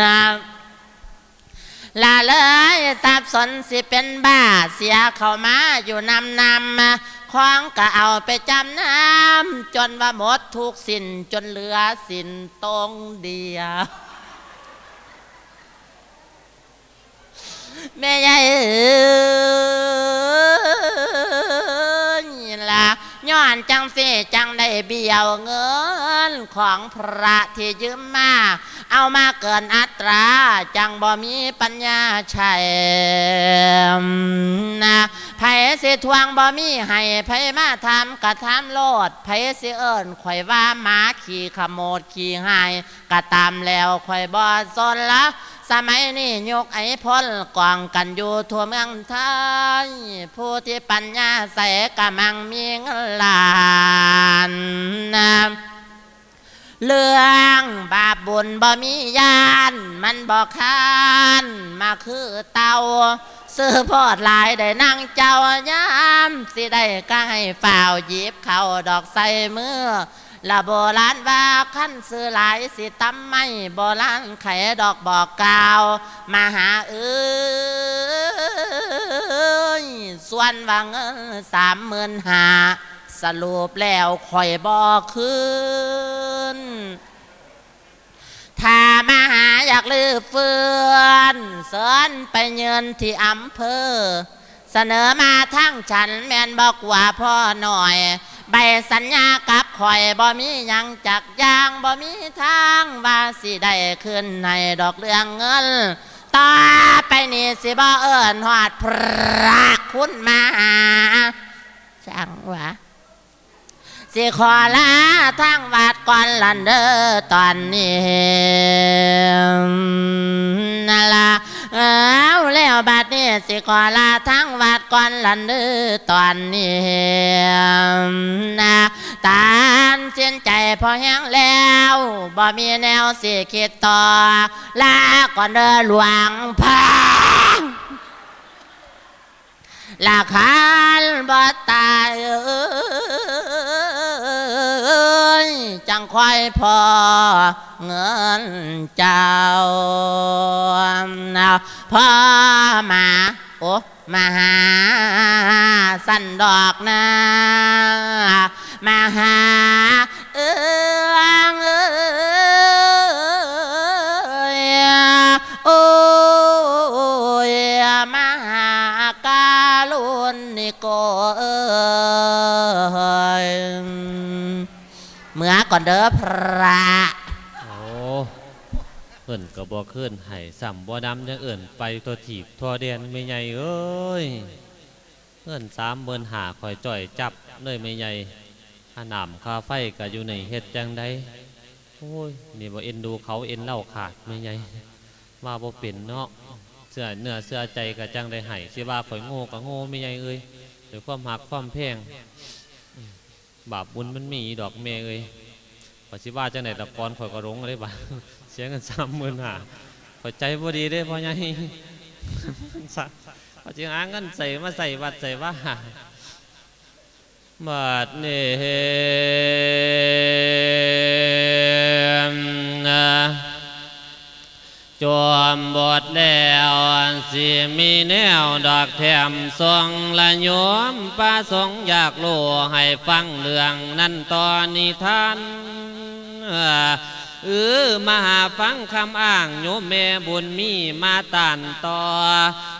นะ ละเลยตับสนสิเป็นบ้าเสียเข้ามาอยู่นำนำของก็เอาไปจำนำจนว่าหมดทุกสินจนเหลือสินตรงเดียว แม่ยายเอ้ยล่ะย้อนจังสิจังได้เบี้ยวเงินของพระที่ยืมมา เอามาเกินอัตรา จังบ่มีปัญญาใช้นะไผสิทวงบ่มีให้ไผมาทำกระทำโลดไผสิเอิญข่อยว่าหมาขี่ขโมดขี่หายกะตามแล้วข่อยบ่สนละ สมัยนี้ยกไอ้พ้นกองกันอยู่ทั่วเมืองไทยผู้ที่ปัญญาใส่กะมังมีเงินล้านนะเรื่องบาปบุญบ่มียาน มันบ่คานมาคือเตาซื้อพอดลายได้นั่งเจ้ายามสิได้ก็ให้ฝ่าวหยิบเข้าดอกใส่มือ ละโบราณว่าขั้นซื้อหลายสิตำไม่โบราณไขดอกบอกกล่าวมาหาเอ้ยส่วนว่าเงินสามหมื่นหาสรุปแล้วข่อยบอคืนถ้ามาหาอยากลือเฟือนเสินไปเยือนที่อำเภอ เสนอมาทั้งฉันแม่นบอกว่าพ่อหน่อย ใบสัญญากับข่อยบ่มียังจักยางบ่มีทางว่าสิได้ขึ้นในดอกเรื่องเงินต่อไปนี่สิบ่เอิ้นหอดพระคุณมาจังหวะสิขอลาทางวัดก่อนลันเดอตอนนี้นั่นละ เอาแล้วบัดนี้สิขอลาทั้งวัดก่อนลันเดอตอนนี้นะตามเส้นใจพอแห้งแล้วบ่มีแนวสิคิดต่อลาก่อนเด้อหลวงพ่อ ลาคานบ่ตายเอ้ยจังคอยพอเงินเจ้าพ่อมาโอ้มาหาสันดอกนะมาหาเอื้องเอ้ยโอ้ ยเมื่อก่อนเด้อพระโอ้เอิ้นก็บ่ขึ้นให้ซ้ำบ่ดำจังเอิ้นไปตัวถีบทัวเดียนไม่ใหญ่เอ้ยเอิ้นสามเบิ่นหาคอยจ่อยจับเลยไม่ใหญ่ค่าน้ำคาไฟก็อยู่ในเฮ็ดจังไดโอ้ยนี่บ่เอ็นดูเขาเอ็นเล่าขาดไม่ใหญ่ว่าบ่เป็นเนาะเสื้อเนื้อเสื้อใจก็จังได้ให้สิว่าข่อยโง่ก็โง่ไม่ใหญ่เอ้ย ด้วยความหักความแพงบาปบุญมันมีดอกแม่เอ้ยขอยสิว่าจังไหนตะกอนข่อยก็รงเลยบ่าเสียเงินสามหมื่นห้าข่อยใจบ่ดีเด้พ่อใหญ่สะข่อจึงหาเงินใส่มาใส่วัดใส่ว่าบาดนี้นะ จวมบทแล้วสิมีแนวดอกแถมทรงละโยมป้าสงอยากรู้ให้ฟังเรื่องนั้นตอนนิทาน เออมาหาฟังคำอ้างโยมแม่บุญมีมาตานต่อ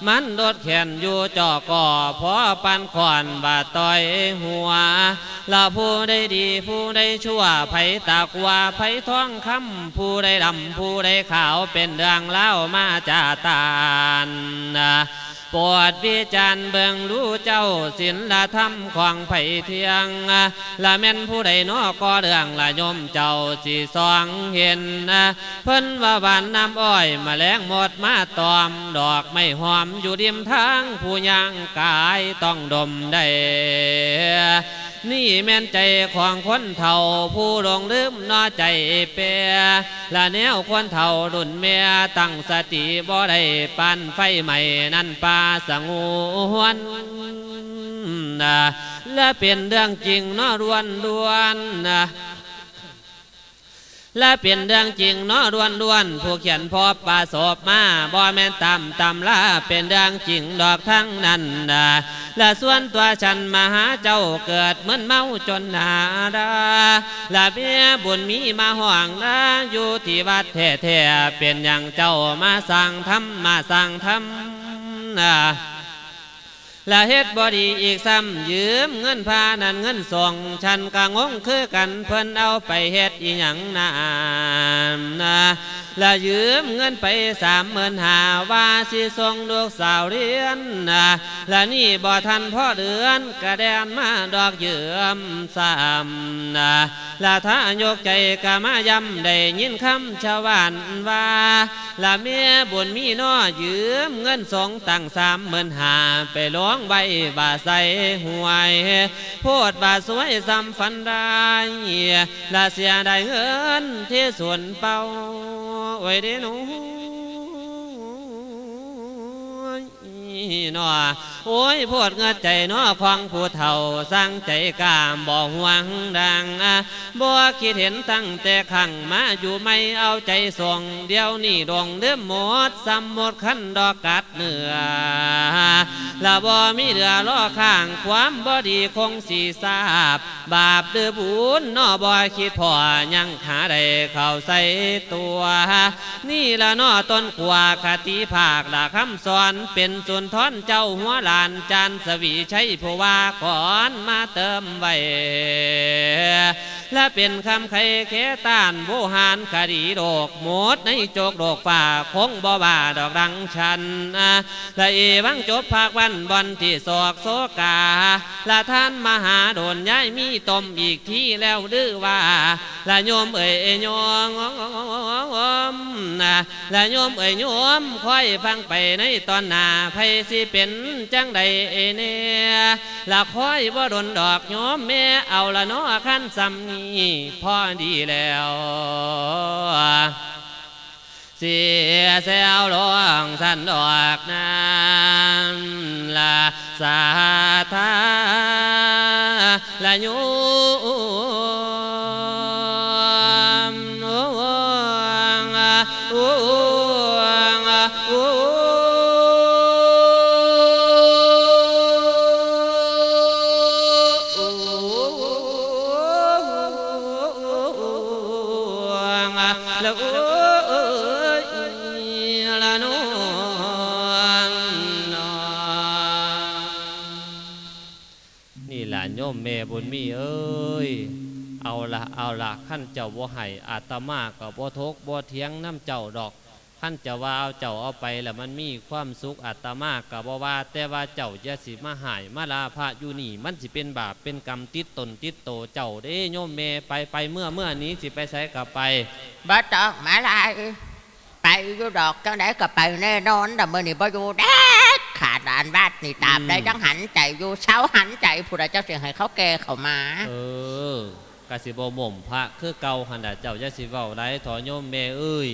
มันโดดแขนอยู่จอก่อพอปันขวานบาดต่อยหัวละผู้ใดดีผู้ใดชั่วไผตากว่าไผท้องคำผู้ใดดำผู้ใดขาวเป็นเรื่องเล่ามาจาตาน ปวดวิจารเบิงรู้เจ้าศิลละธรรมของไผ่เทียงละแม่นผู้ใดนอก็เรื่องละยมเจ้าสีสองเห็นเพิ่นว่าบานน้ำอ้อยมาแลงหมดมาตอมดอกไม่หอมอยู่ริมทางผู้ย่างกายต้องดมได้นี่แม่นใจของคนเฒ่าผู้หลงลืมนอใจเปียละแนวคนเฒ่ารุ่นเมียตั้งสติบ่ได้ปันไฟใหม่นั่นปาสงวนนะและเป็นเรื่องจริงนอรวนดวนนะและเป็นเรื่องจริงเนาะดวนดวนผู้เขียนพบประสบมาบ่แม่นตำตำลาเป็นเรื่องจริงดอกทั้งนั้นนะและส่วนตัวฉันมาหาเจ้าเกิดเหมือนเมาจนหนาดาและเมียบุญมีมาห่วงนะอยู่ที่วัดแท้ๆเป็นอย่างเจ้ามาสั่งทำมาสั่งทำ นะ และเฮ็ดบอดีอีกซ้ำยืมเงินพานั่นเงินส่งฉันก็งงคือกันเพิ่นเอาไปเฮ็ดอีหยังนานนะและยืมเงินไปสามหมื่นหาว่าสิส่งลูกสาวเรียนนะและนี่บ่ทันพ่อเดือนกระแดนมาดอกยืมสามนะและถ้ายกใจก็มาย้ำได้ยินคำชาวบ้านว่าและเมียบุญมีน้อยืมเงินสองตั้งสามหมื่นหาไปหลองใบบาใส่หวยโพดบาสวยซ้ำฟันได้ละเสียได้เงินที่ส่วนเป่าไว้เด้หนู นอโอ้ยพวดเงือใจนอควงผู้เฒ่าสร้างใจกามบ่หวังดังอะบ่คิดเห็นตั้งแต่ขังมาอยู่ไม่เอาใจส่งเดี๋ยวนี้ดวงเดือมหมดซ้ำหมดขันดอกกัดเหนือละบ่มีเรือล้อข้างความบ่ดีคงสีทราบบาปหรือบุญนอบ่คิดพอยังหาได้เข้าใส่ตัว นี่ละนอต้นกว่าคติภาคละคำสอนเป็นส่วนท่อนเจ้าหัวหลานจานสวีใช้ผู้ว่าก่อนมาเติมไว้และเป็นคำไขเคต้านโวหารคดีโดกหมดในโจกโดกฝ่าคงบ่บาดอกดังชันและเอวังจบภาควันบอนที่ศอกโซกาและท่านมหาโดนย้ายมีตมอีกที่แล้วดื้อว่าและโยมเอ่ยโยมและโยมเอ่ยโยมค่อยฟังไปในตอนหนาไพสิเป็นจังใดเนี่ยละคอยบ่าดนดอกโยมแม่เอาละนาะขั้นซ้ำนี้พอดีแล้วเสียแซวลวงสันดอกนั้นละสาธาละโยมโอ้งโอ้งโอ้ บุญมีเอ้ยเอาละเอาละขั้นเจ้าบ่ให้อาตมากับบ่ทกบ่เถียงน้ำเจ้าดอกขั้นเจ้าว่าเอาเจ้าเอาไปแล้วมันมีความสุขอาตมากับบ่ว่าแต่ว่าเจ้าอย่าสิมาหายมาลาพระอยู่นี่ มันสิเป็นบาปเป็นกรรมติดตนติดโตเจ้าเด้โยมแม่ไปไปเมื่อเมื่อนี้สิไปใช้กับไปบ่ตองมาลายไปอยู่ดอกจังไดก็ไปแน่นอนแต่มื่อนี่บ่อยู่แดกขา ดด่านบ้านนี่ตามได้จังหันใจอยู่เช้าหันใจผู้ใดเจ้าเสียงให้เขาแก่เขามา เออกสิบหม่มพระคือเก่าหันดาเจ้าจะสิเว้าไรถอโยมแม่เอ้ย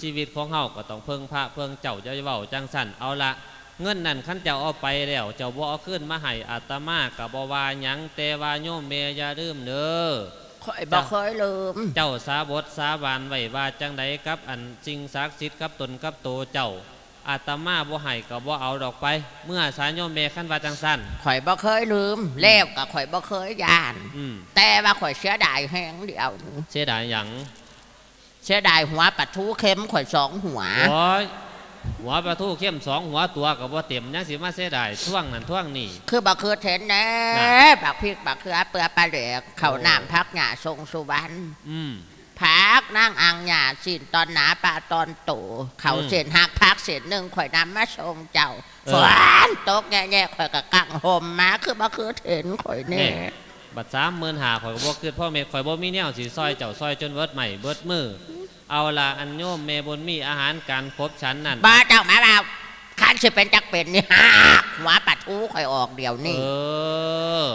ชีวิตของเฮาก็ต้องเพิ่งพระเพิ่งเจ้าจะเว้าจังสั่นเอาละเงินนั่นขั้นเจ้าเอาไปแล้วเจ้าบ่เอาขึ้นมาให้อาตมากับบ่ว่าหยังแต่ว่าโยมแม่อย่าลืมเด้อค่อยบ่เคยลืม เจ้าสาบทสาบานไว้ว่าจังใดกับอันสิ่งศักดิ์สิทธิ์กับตนกับโตเจ้า อาตมาบ่ให้ก็บ่เอาดอกไป เมื่อสายโยมแม่ขั้นว่าจังสั่นข่อยบ่เคยลืมแล้วก็ข่อยบ่เคยย่าน อืมแต่ว่าข่อยเสียดายแห้งเดียว เสียดายหยังเสียดายหัวปัดทูเข็มข่อยสองหัว โอ้ยหัวปลาทูเข้มสองหัวตัวกับบ่เต็มยังสิมาเสียดายท่วงนั่นท่วงนี่ คือบักคือเห็นแน่น่ะ บักพริกบักเขือเปลือปลาเหลือกเขาน้ำพักหญ้าทรงสุวรรณ อืม พักนั่งอ่างหญ้าสินตอนหนาปลาตอนโตเขาอืมเส้นหักพักเส้นหนึ่งข่อยนำมาชงเจ้าเออฝนตกแง่ๆข่อยก็กังห่มมาคือบักคือเห็นข่อยแน่แน่บัดสามหมื่นหาข่อยก็บ่คิดพ่อแม่ข่อยบ่มีแนวสิซอยเจ้าซอยจนเบิดใหม่เบิดมือเอาละอันโยมแม่บนมีอาหารการครบชั้นนั่นบ้าเจ้ามาบ่าวคันสิเป็นจักเป็นนี่หักหัวปัดทูข่อยออกเดี๋ยวนี้เออ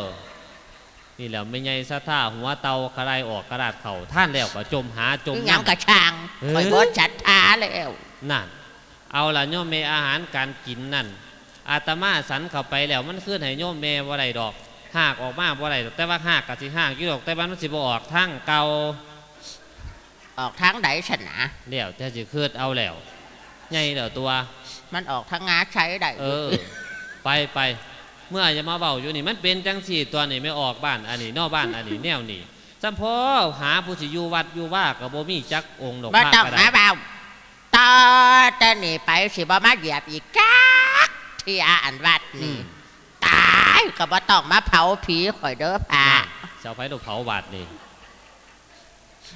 นี่แหล้วไม่ใหญ่ซะท่าหัวเตากระไรออกกระดาษเข่าท่านแล้วก็จมหาจมนี่ยังกน้ำระช่างเอ้ยข่อยบดชัดทาแล้วนั่นเอาละโยมแม่อาหารการกินนั่นอาตมาสันเข้าไปแล้วมันขึ้นให้โยมแม่บ่ได้ดอกหากออกมาบ่ได้ดอกแต่ว่าหากกะสิหากอยู่ดอกแต่ว่ามันสิบ่ออกทางเก่าออกทางไหนชนะเดี๋ยวจะสิคืดเอาแล้วใหญ่เดี๋ยวตัว มันออกทางงาใช้ได้เออ ไปไป เมื่อจะมาเบาอยู่นี่มันเป็นจังสี่ตัวนี่ไม่ออกบ้านอันนี้นอกบ้านอันนี้แนวนี่จำพอหาผู้สิอยู่วัดอยู่ว่ากับโบมีจักองค์ดอกบ่พระต้องก็มาได้เบาต่อแต่นี่ไปสิบ่มาเหยียบอีกจักที่อาอันวัดอืนี่มตายก็บ่ต้องมาเผาผีข่อยเด้อพาเสาไฟดอกเผาบาทนี่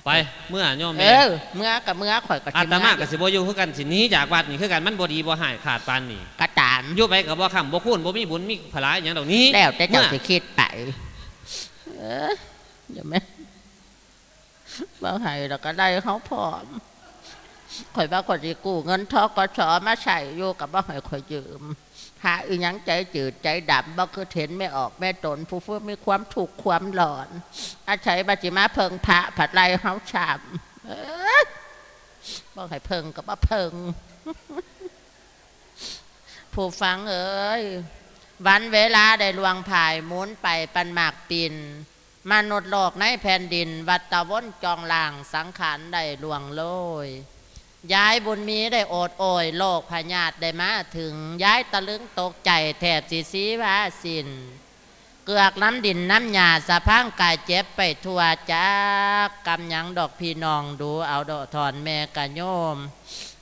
ไปเมื่อโยมเอแม่อเมื่อกับเมื่อข่อยก็อาสิตมาเอกับสิบอยู่คือกันสิหนี้จากวัดนี่คือกันมันบ่ดีบ่หายขาดปานนี่ก็ตาม อยู่ไปกับบ่คำบ่คูณบ่มีบุญมีพลายอย่างดอกนี้แล้วแต่เจ้าเมื่อสิคิดไปเออเดี๋ยวแม่บ่ให้แล้วก็ได้เขาพร้อมข่อยว่าข่อยสิกู้เงินทกสมาใช้อยู่กับบ่ให้ข่อยยืมหาอีหยังใจจืดใจดำบ่คือเห็นไม่ออกแม่ตนผู้เพื่อมีความถูกข์ความหลอน อาศัยบัจิมาเพิงพระผัดไรเฮาชามเอ้ยบ่ให้เพิงก็บ่เพิง ผู้ฟังเอ้ยวันเวลาได้ลวงผ่ายหมุนไปปันหมากปินมนุษย์โลกในแผ่นดิน วัตตะวนจองลางสังขารได้ลวงโลยย้ายบุญมีได้โอดโอยโลกพญาตได้มาถึงย้ายตะลึงตกใจแถบสีสีวาสิน เกือกน้ำดินน้ำหยาสะพังกายเจ็บไปทั่วจากกำยังดอกพี่น้องดูเอาดอกถอนแม่กะโยม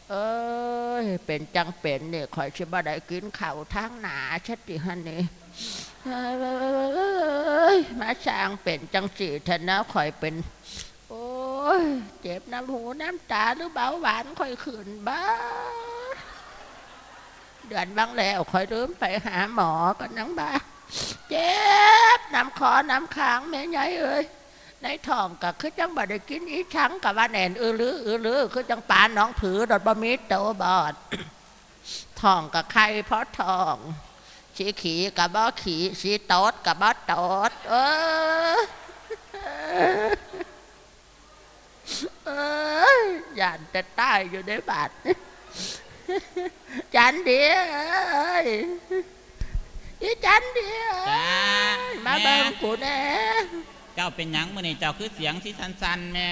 เอ้ยเป็นจังเป็นเนี่ยคอยชิบะได้กินข้าวทางหนาชัดติฮันนี่เอ้ยมาสร้างเป็นจังสีเถอะนะคอยเป็น โอ้ยเจ็บน้ำหูน้ำตาหรือเบาหวานคอยขืนบ้าเดือนบ้างแล้วคอยลืมไปหาหมอกันนังบ้าเจ็บน้ำคอน้ำค้างแม่ใหญ่เอ้ย ในท้องก็คือจังบ่ได้กินอีชังกับว่าแหนนอือลืออือลือคือจังปานน้องผือดอดบะมีโตบอดท้องกับไข่เพราะท้องสีขีกับบ่ขีสีโตดกับบ่โตดเออเอยยานจะตายอยู่ในบาดจันเดียเอ้ยอีจันเดียจ้ามาแม่เบิ่งกูแน่ เจ้าเป็นหยังมื้อนี้เจ้าคือเสียงที่สั้นๆแม่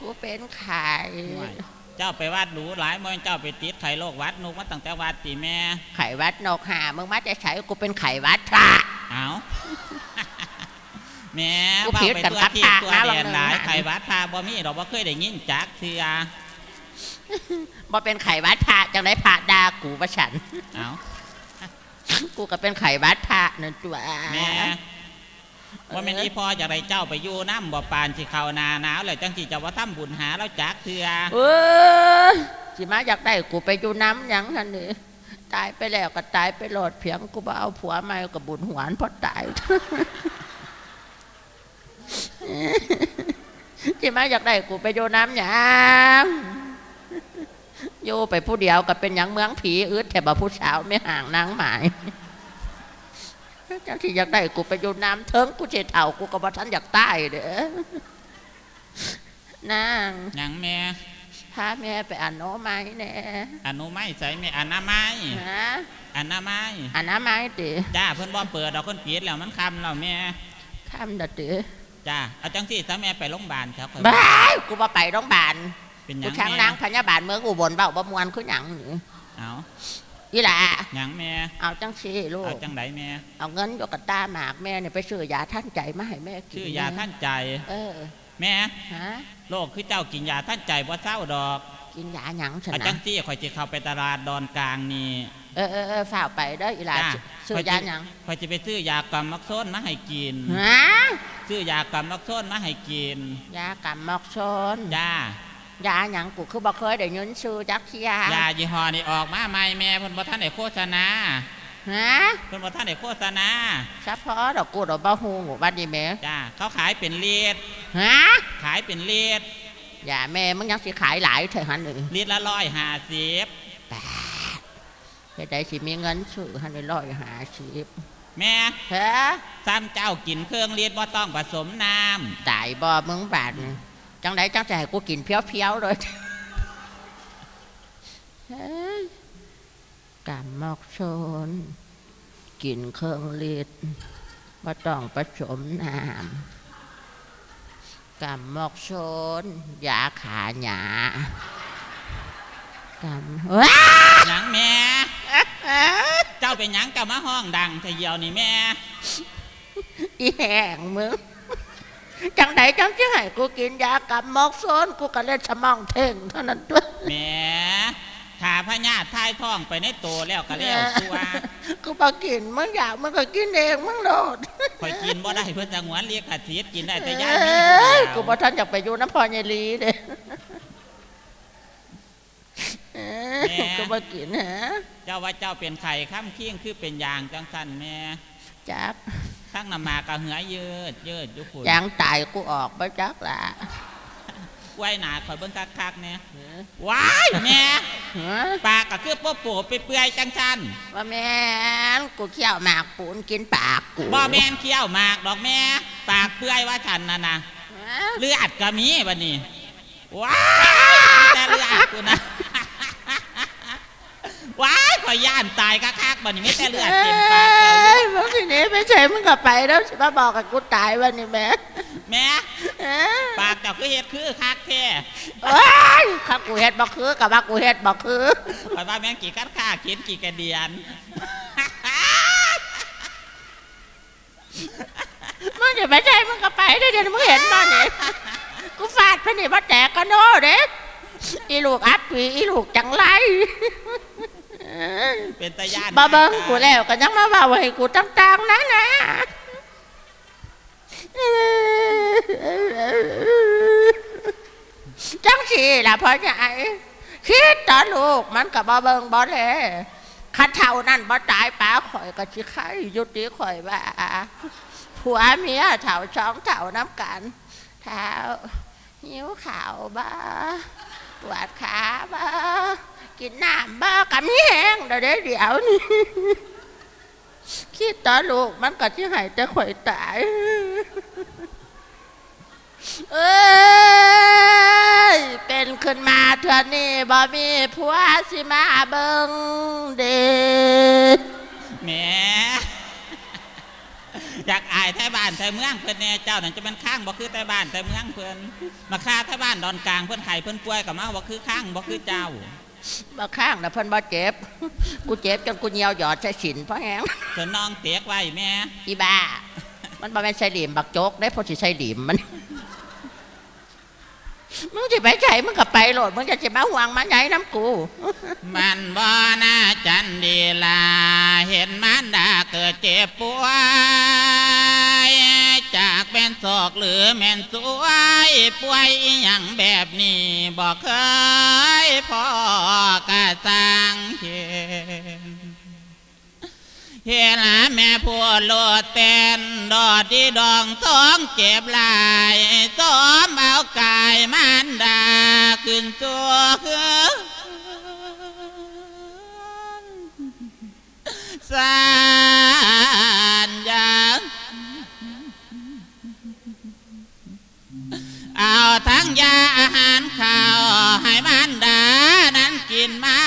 กูเป็นไข่ห่วยเจ้าไปวัดหรูหลายมื้อเจ้าไปติดไข้โรคหวัดนกมาตั้งแต่วัดติแม่ไข่วัดนกหามึงมาจะใช้กูเป็นไข่วัดพระเอาแม่กูเว้าผิดไปกันตัวครับที่พระตัวนะแดวันนหนึ่งหลายนะไข้หวัดพาบ่มีดอกบ่เคยได้ยินจักเทื่อบ่เป็นไข่วัดพระจังได้พระดากูประฉันเอากูก็เป็นไข่วัดพระนั่นตัวแม่ ว่าแม่นอีพออยากได้เจ้าไปอยู่น้ำบ่ปานสิเขานาหนาวแล้วจังสิจะว่าทำบุญหาแล้วจักเทื่อเออสิมาอยากได้กูไปอยู่น้ำยังทันนี่ตายไปแล้วก็ตายไปหลอดเพียงกูบ่เอาผัวม่กับบุญหวนพราะตายสิมาอยากได้กูไปอยู่น้ำยังอยู่ไปผู้เดียวก็เป็นยังเมืองผีอึดแต่บ่ผู้สาวไม่ห่างนางหมาย จังที่อยากได้กูไปอยู่น้ำเทิงกูเจเท่ากูก็บ่ทันอยากตายเด้อนางหยังแม่พาแม่ไปอ่านโนไม้แน่อนุไม้ใส่แม่อนามัยฮะอนามัยอ่านน้ำไม้ติจ้าเพิ่นบ่เปิดดอกคนปิดแล้วมันค่ำแล้วแม่ข้ามดติจ้าเอาจังที่ถ้าแม่ไปโรงพยาบาลครับข้อยบ้ายกูมาไปโรงพยาบาลเป็นหยักูงช้างแม่นางพยาบาลเมืองอุบลเบ้าบ่มวนคือหยังนี่เอา อีหล่ะหยังแม่ เอาจังสิลูกเอาจังไดแม่ เอาเงินอยู่กับตาหมากแม่เนี่ยไปซื้อยาท่านใจมาให้แม่กินชื่อยาท่านใจ เออ แม่ฮะโรคคือเจ้ากินยาท่านใจบ่เศร้าดอก กินยาหยังฉันเอาจันะงที่ข่อยจะเข้าไปตลาดดอนกลางนี่เออเออเออฝ่ากไปเด้ออีหล่ะจ้าซื้อยาหยังข่อยจะไปซื้อยากำมักโซนมาให้กินฮะซื้อยากำมักโซนมาให้กิน ยากำมอกชนจ้า ยาหยังกูคือบ่เคยได้ยินชื่อจักเที่ยยายี่ห้อนี่ออกมาใหม่แม่เพิ่นบ่ทันได้โฆษณาฮะเพิ่นบ่ทันได้โฆษณาเฉพาะดอกกูดอกบ่ฮู้บัดนี้แม่จ้าเขาขายเป็นลีดฮะขายเป็นลีดอย่าแม่มึงยังสิขายหลายเถอะหันนี่ลีดละร้อยห้าสิบเฮ็ดได้สิมีเงินซื้อหันได้ร้อยห้าสิบแม่ฮะซ้ำเจ้ากินเครื่องลีดบ่ต้องผสมน้ตายบ่มึงบาดนี่ จังไดจังจะให้กูกินเพียวๆเลยเฮ้ยกำมอกชน กินเครื่องลิดบ่ต้องผสมน้ำกำมอกชนยาขาหยากำว้าำหยังแม่เจ้าเป็นหยังกับมาห้องดังเทียวนี่แม่อีแหงมึง จังไหนจังจะให้กูกินยากำมอกโซนกูก็เล่นสมองเท่งเท่านั้นด้วยแม่ขาพญาติทายท้องไปในโตแล้วก็แล้วตัวกูบอกกินมึงอยากมึงก็กินเองมึงโลดข่อยกินบ่ได้เพื่อจังหวนเรียกขาดทิศกินได้แต่ย่าเอ้มีผู้ยเดีกูยวบอกท่านอยากไปอยู่น้ำพอยายลีเลยเอ้ยกูบอกกินฮะเจ้าว่าเจ้าเป็นไข่ข้ามเคียงคือเป็นยางจังสันแม่ จักทั้งน้ำหมากกะเหือยืดยืดอยุขุนยางตายกูออกไปจักละไว้หนาข่อยเบิ่งคักๆเนี่ยว้ายแม่ฮะปากก็คือโป๊ะโปะไปเปื่อยๆจังสันว่าแม่นกูเคี่ยวหมากปูนกินปากกูบ่แม่นเคี้ยวหมากดอกแม่ปากเปื่อยว่าฉันน่ะนะฮะเลือดก็มีบัดนี้ว้ายแต่เลือดกูนะ ว้ายข่อยย่านตายคักๆบัดนี้ไม่แต่เลือดเต็มปากเลยเอ้ยมึงทีนี้ไม่ใช่มึงก็ไปแล้วสิมาบอกกับกูตายวันนี้แม่แม่เอ้อปากเจ้าคือเฮ็ดคือคักแท้เอ้ยข้ากูเฮ็ดบ่คือกับว่ากูเฮ็ดบ่คือข่อยว่าแม่งกี่กัดค่าเขียนกี่กระเดียน มึงจะไปใช่มึงก็ไปได้เดี๋ยวมึงเห็นบ้านี่กูฟาดไปนี่มาแตกกันโน่เด้อีลูกอัปปีอีลูกจังไร เป็นตาญาติบ่เบิ่งกูแล้วก็ยังมาว่าให้กูต่างๆนะนะจังสิล่ะพ่อใหญ่คิดต่อลูกมันก็บ่เบิ่งบ่แลคันเท่านั้นบ่ตายป้าข่อยก็สิไข่ยุติข่อยว่าผัวเมียเถ่าสองเถ่าน้ำกันเท้าหิวข่าวบ้าปวดขาบ้า กินน้ำบ้ากับมีแห้งเดี๋ยวเดี๋ยวนี่คิดต่อลูกมันก็ที่หายจะข่อยตายเอ้ยเป็นขึ้นมาเท่านี้บ่มีผัวสิมาเบิงเด็ดแหม่อยากอายไทยบ้านไทยเมืองเพิ่นแน่เจ้านั่นจะเป็นข้างบ่คือไทยบ้านไทยเมืองเพิ่นมาฆ่าไทยบ้านดอนกลางเพิ่อนไข่เพิ่อนป่วยกับมาบ่คือข้างบ่คือเจ้า บ่ข้างนะเพิ่นบ่เจ็บ กูเจ็บจนกูเหี่ยวหยอดใส่สินเพราะแหงเพิ่นน้องเตียกไว้แม่อีบ้า มันบ่แม่นใส่หลิมบักโจกได้เพราะสิใส่หลิมมัน มึงสิไปใช้มึงก็ไปโหลดมึงจะสิมาห่วงมาใหญ่น้ำกู มันบ่น่าจันดีลา เห็นมันดาเกิดเจ็บป่วยจากเป็นศอกหรือแม่นสวยป่วยอย่างแบบนี้บอกเคยพ่อกะสังเห็น เฮลาแม่พูดโลดเต้นดอดที่ดองสองเจ็บลายซ้อมเอากายมันดาขึ้นตัวคือสานยาเอาทั้งยาอาหารข้าวให้มันดานั้นกินมา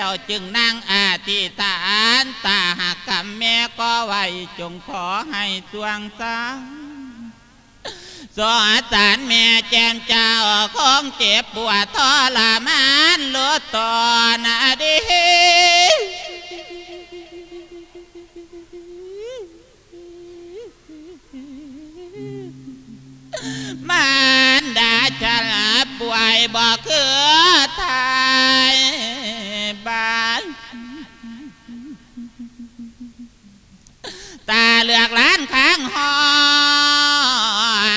แล้วจึงนั่งอธิษฐานตาหักคำแม่ก็ไว้จงขอให้สวงสางสอสารแม่แจมเจ้าของเจ็บปวดทรมานลดต่อนาดีมารดาจะลาป่วยบอกคือไทย บ้าน ตาเลือกล้านข้างห้อ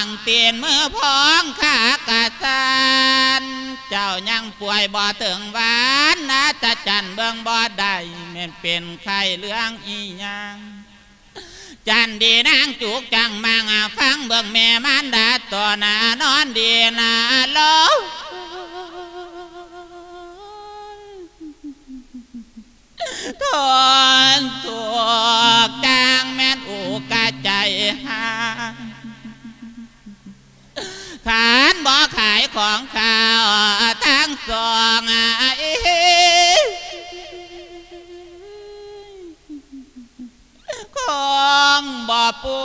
งเตียนมือพองขากระสันเจ้ายังป่วยบ่ถึงวานนะตาจันเบิ่งบ่ได้แม่นเป็นไข้เรื่องอีหยังจันดีนางจุกจังมังฟังเบิ่งแม่มันดาต่อหน้านอนดีนาโล ทนตัวจางแม่นอูกะใจหาขานบ่ขายของข้าวทั้งสองอะเอ้ของบ่อปู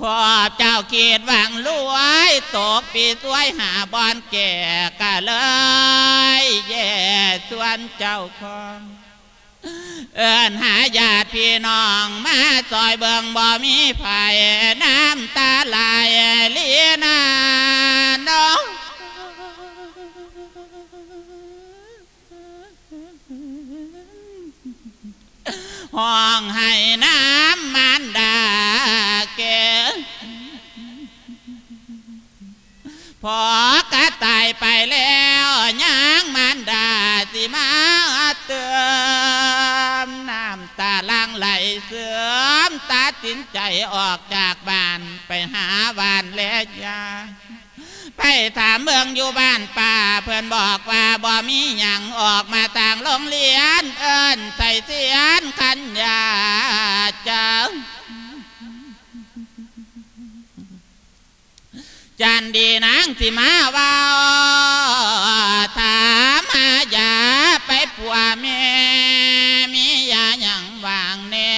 ขอบเจ้าเกียรติวังรวยตกปีสวยหาบอนแก่กะเลยแย่ส่วนเจ้าของเอินหาญาติพี่น้องมาซอยเบิงบ่มีไผน้ำตาลายเลียนาน้อง ห้องให้น้ำมันดาเกพอกระตายไปแล้วยังมันดาสิมาเติมน้ำตาลังไหลเสื่อมตัดสินใจออกจากบ้านไปหาบ้านและยา ไปถามเมืองอยู่บ้านป่า เพื่อนบอกว่าบ่มีหยังออกมาต่างโรงเรียน เอิ้นใส่เสียนขันยาจ้าจันดีนางสิมาว่าถามหายาไปปัวแม่มียาหยังวางแน่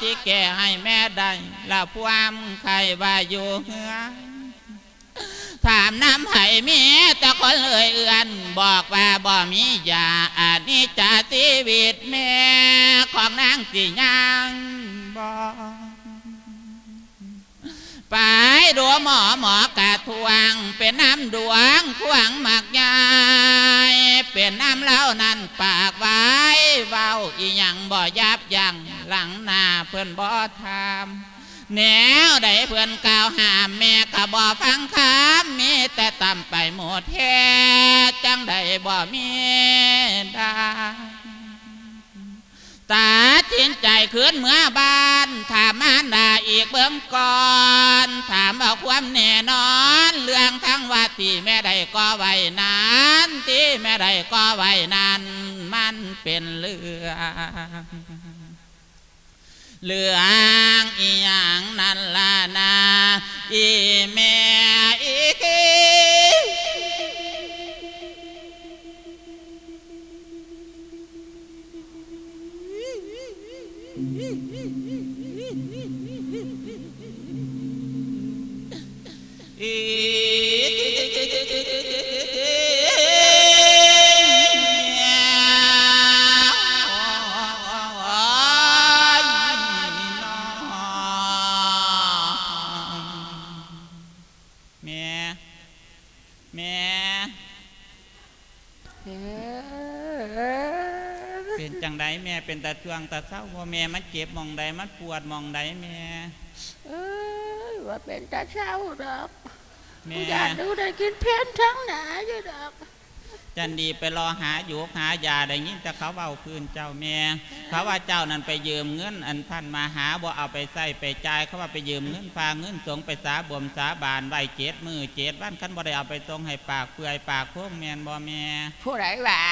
ที่แก่ให้แม่ได้ละความใครว่าอยู่เฮือ ถามน้ำให้มีแต่คนเลยเอือน บอกว่าบ่มียาอานิจจาชีวิตแม่ของนางสิยังบ่ไปดัวหมอหมอกระทวง เป็นน้ำดวงควงหมักยายเป็นน้ำเล่านั้นปากไว้เว้าอีหยังบ่ยับยังหลังหน้าเพื่อนบ่ทำ แนวใดเพื่อนกล่าวหาแม่ก็บ่ฟังคำมีแต่ตำไปหมดแท้จังใดบ่มีดาตาจินใจขึ้นเมื่อบ้าน ถามมารดาอีกเบื้องก่อน ถามเอาความแน่นอน เรื่องทั้งว่าที่แม่ใดก็ไว้นานที่แม่ใดก็ไว้นานมันเป็นเรื่อง เรื่องอีหยังนั่นล่ะนาอีแม่อีกีอี ใดแม่เป็นตาทวงตาเศร้าว่าแม่มันเจ็บหมองใดมันปวดหมองใดแม่เอ้ยว่าเป็นตาเช้าดอกแม่อยากดูได้กินเพนทั้งหนาอยู่ดอกจันดีไปรอหาอยู่หายาได้ยินแต่เขาเบาพื้นเจ้าแม่เขาว่าเจ้านั้นไปยืมเงินอันท่านมาหาบ่เอาไปใส่ไปจ่ายเขาว่าไปยืมเงินพาเงินสงไปสาบ่มสาบานไว้เจ็ดมือเจ็ดวันคันบ่ได้เอาไปตรงให้ปากเปื่อยปากพวกแมนบ่แม่ผู้ใดว่า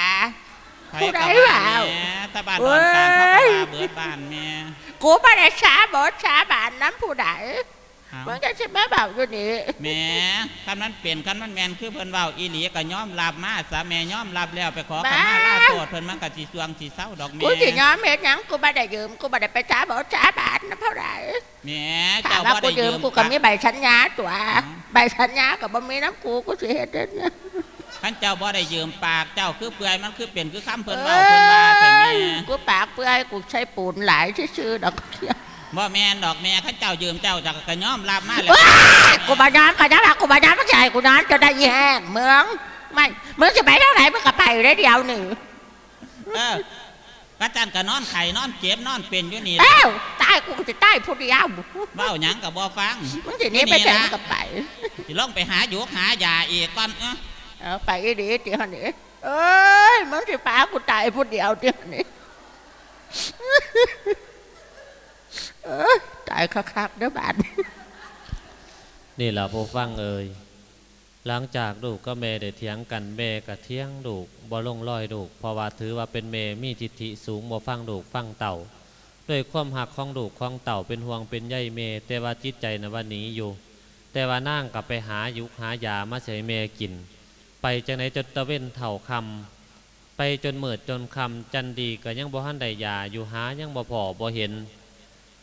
ไผผู้ใดก็ว่าแม่ตาบ้านดอนกลางเขาก็ว่าเบิดบ้านแม่กูไม่ได้ช้าบดช้าบานน้ำผู้ใดเอามันก็จะมาเบาอยู่นี่แม่คำนั้นเปลี่ยนคำนั้นแมนคือเพิ่นเว้าอีหลีก็ยอมรับมาสาแม่ยอมรับแล้วไปขอขมาลาโทษเพิ่นมันก็สิสวงสิเศร้าดอกแม่กูสิยอมเห็นหยังกูไม่ได้ยืมกูไม่ได้ไปช้าบดช้าบานน้ำผู้ใดแม่ถาเจ้ามว่าบ่กูได้ยืยืมมกูก็มีใบสัญญาตัวใบสัญญากับบ่มีน้ำกูกูสิเฮ็ดเด้เนี่ย ขันเจ้าบ่ได้ยืมปากเจ้าคือเปื่อยมันคือเป็นคือคำเพิ่นเอเว้าเพิ่นว่าแต่แม่้ยกูปากเปื่อยกูใช้ปูนหลายชื่อๆดอกเดียวบ่แม่นดอกแม่ขันเจ้ายืมเจ้าจะก็ยอมรับมาแล้วว้ายกูบาย้อนขยันกูบาย้อนไม่ใช่กูนอนจะได้แย่งเมืองไม่เมืองจะไปเท่าไหร่มึงก็ไปได้เดียวหนึ่งเออพระจันทร์ก็นอนไข่นอนเจ็บนอนเป็นอยู่นี่เอ้าตายกูก็จะตายผู้เดียวเว้าหยังก็บ่ฟังมึงทีนี้ไปไหนมึงก็ไปสิลองไปหาอยู่หายาอีกก่อนเอ้อ เอาไปดีเดี๋ยวนี้เอ้ยมึงจะพากูตายผู้เดียวเดี๋ยวนี้เออตายคักๆเด้อบาดนี่แหละผู้ฟังเอ่ยหลังจากลูกก็แม่ได้เถียงกันแม่ก็เถียงลูกบ่ลงรอยลูกเพราะว่าถือว่าเป็นแม่มีทิฐิสูงบ่ฟังลูกฟังเต่าด้วยความหักของลูกของเต่าเป็นห่วงเป็นใยแม่แต่ว่าจิตใจนะว่าหนีอยู่ แต่ว่านั่งกลับไปหายุกหายามาใช้แม่กิน ไปจังไหนจนตะเว้นเท่าคำไปจนเมิดจนคำจันดีก็ยังบ่ทันได้ยาอยู่หายังบ่พอบ่เห็น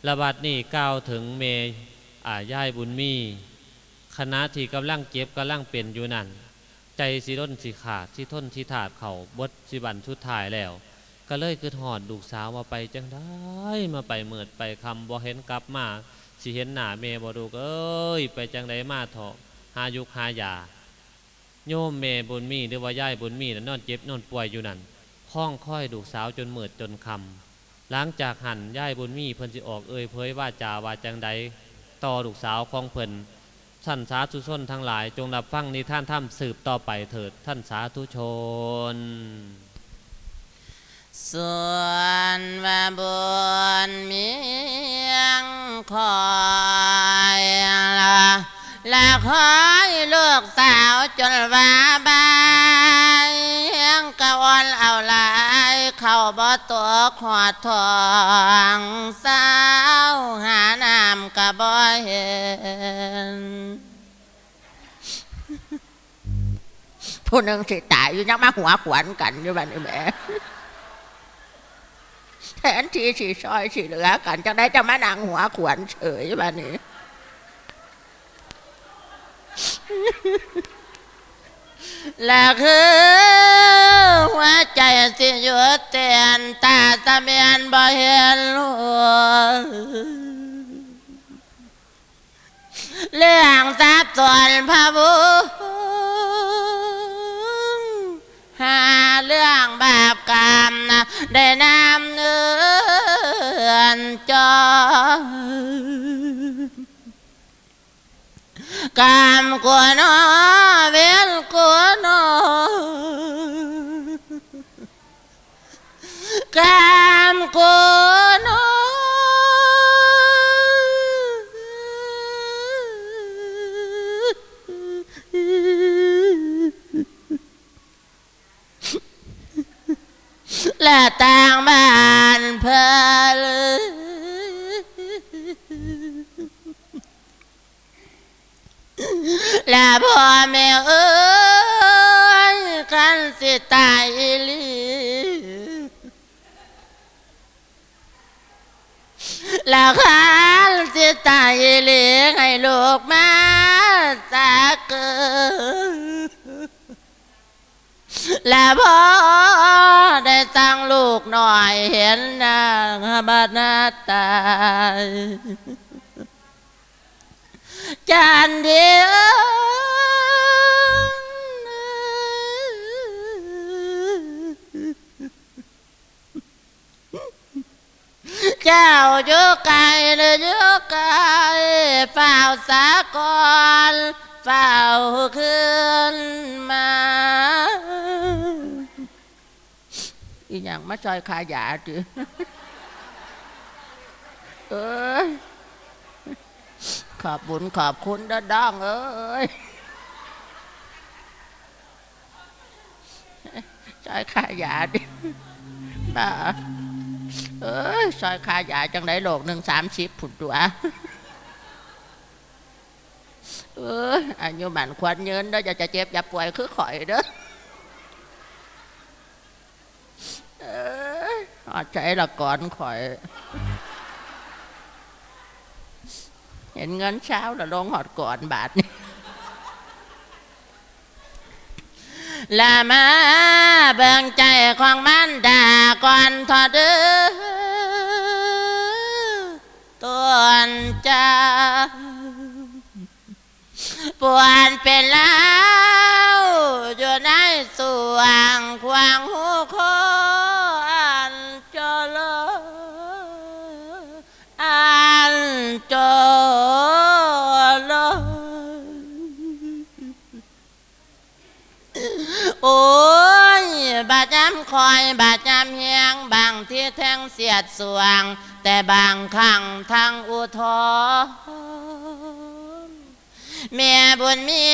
ระบาดนี่ก้าวถึงเมอ่าย่ายบุญมีคณะที่กำลังเก็บกำลังเป็นอยู่นั่น ใจสิร่นสิขาดสิทนสิถาดเขาบดสิบันชุดถ่ายแล้ว ก็เลยคือหอดลูกสาวมาไปจังได้มาไปเมิดไปคำบ่เห็นกลับมาสิเห็นหน้าเมบ่ดูเอ้ยไปจังไดมาเถอะหายุกหายา โยมเมบุญมีหรือว่าย่ายบุญมีน่ะนอนเจ็บนอนป่วยอยู่นั่นห้องค่อยลูกสาวจนเมิดจนคำหลังจากหันย่ายบุญมีเพิ่นสิออกเอ่ยเผยว่าจาว่าจังใดต่อลูกสาวของเพิ่นท่านสาธุชนทั้งหลาย จงรับฟังนิท่านถ้ำสืบต่อไปเถิดท่านสาธุชน ส่วนว่าบุญมียังคอยละละคอย ลูกสาวจนว่าบายยังกะวันเอาหลายเข้าบ่ตัวขวดทองสาวหาน้ำกะบ่เห็นผู้หนึ่งสิตายอยู่ยังมาหัวขวนกันอยู่บ้านนี่แม่แทนที่สิซอยสิเหลือกันจังได้จะมานั่งหัวขวนเฉยบ้านี้ และคือหัวใจสิหยุดเตียนตาตะเมียนบ่เห็นหัวเรื่องทรัพย์ส่วนพระบุญหาเรื่องบาปกรรมนะได้นำเนือนจอ กามกัวนอเวลกัวนอกามกัวนอ และพ่อแม่เอ้ยกันสิตายอีลีแล้วขันสิตายอีลีให้ลูกมาสักเกินและพ่อได้ตั้งลูกหน่อยเห็นนางบัดนาตาย จานเดียวเจ้าอยู่ไกลหรืออยู่ไขอบบุญขอบคุณด้ด้องเอ้ยซอยขายาดิบ้าเอ้ยซอยขายาจังไดโลกหนึ่งสามสิบผุดตัวเอ้ยอายุมันควรเงินเด้ออย่าจะเจ็บอย่าป่วยคือข่อยเด้อเอ้ยอาใจละก่อนข่อย เห็นเงินเช้าแล้วลงหอดก่อนบาทนี่ลามาเบิ่งใจของมันดาก่อนทอดเด้อตัวนจ้าปวนเป็นแล้วอยู่ในสวงควางหูคอ โอ้ยบาดย้ำคอยบาดย้ำเฮียง บางที่แทงเสียดสวง แต่บางครั้งทางอุทธรเมียบุญมี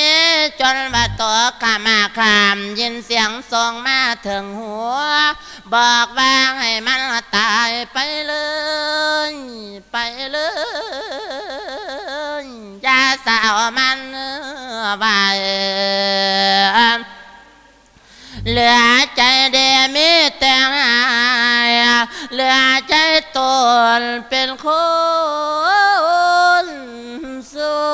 จนบาตกขามาขามยินเสียงทรงมาถึงหัว บอกว่าให้มันตายไปเลย ไปเลยอย่าสาวมันไว้ เหลือใจเดมีแต่งายเหลือใจตนเป็นคนสู้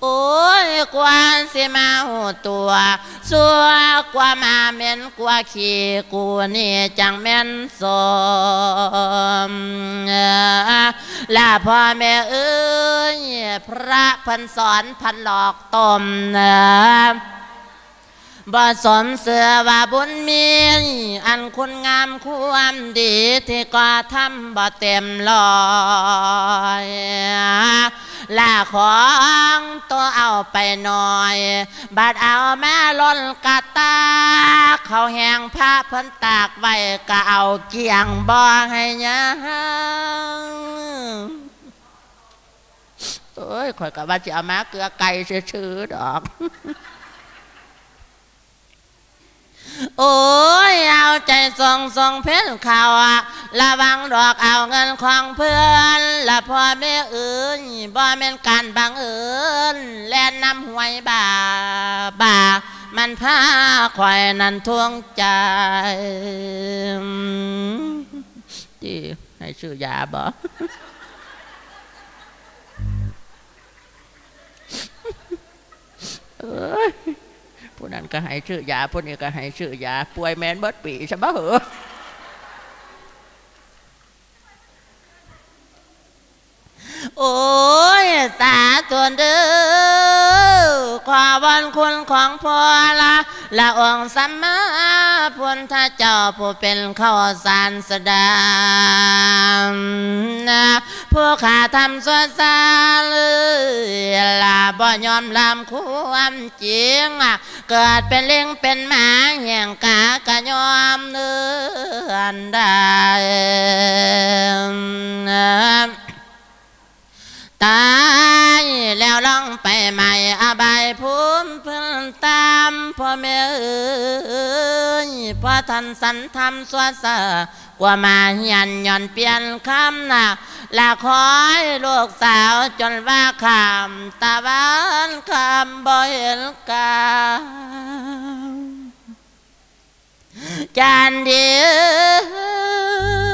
โอ้ยกว่าสิมาหัวตัว สัวกว่ามาเม่นกว่าขี้กูนี่จังแม่นสมลาพ่อแม่เอ้ยพระพันสอนพันหลอกตมนะบ่สมเสือว่าบุญมีอันคุณงามความดีที่ก็ทำบ่เต็มลอย ลาของตัวเอาไปหน่อย บาดเอาแม่ล้นกะตา เขาแหงผ้าเพิ่นตากไว้ก็เอาเกี่ยงบ่ให้ยังเอ้ยข่อยก็ว่าจะเอามาเกลือไก่ชื่อๆดอก โอ้ยเอาใจทรงทรงเพ่นข่าวอะระวังดอกเอาเงินของเพื่อนละพ่อแม่เอื่นบ่แม่นการบังเอิญแล่นนำหวยบาบ่ามันพาคอยนันทวงใจดีให้ชื่อยาบ่เอ้ย ผู้นั้นก็ให้ชื่อยาผู้นี้ก็ให้ชื่อยาป่วยแมนเบิดปีใช่ปะเหรอ โอ้ยสาธุเด้อขอวันคุณของพ่อละละองค์สัมมาพุทธเจ้าผู้เป็นข้าวสารสดามผู้ขาทำสวสาเลยละบ่ยอมลำความจริงเกิดเป็นเลี้ยงเป็นหมาแห่งกากะยอมเนื้อนได้ ตายแล้วล่องไปใหม่อบายภูมิเพิ่นตามพ่อแม่เอ้ยพ่อท่านสันทำสวสากว่ามาเฮียนย่อนเปลี่ยนคำหนะละคอยลูกสาวจนว่าคำตะวันคำบ่เห็นกาจานเดียว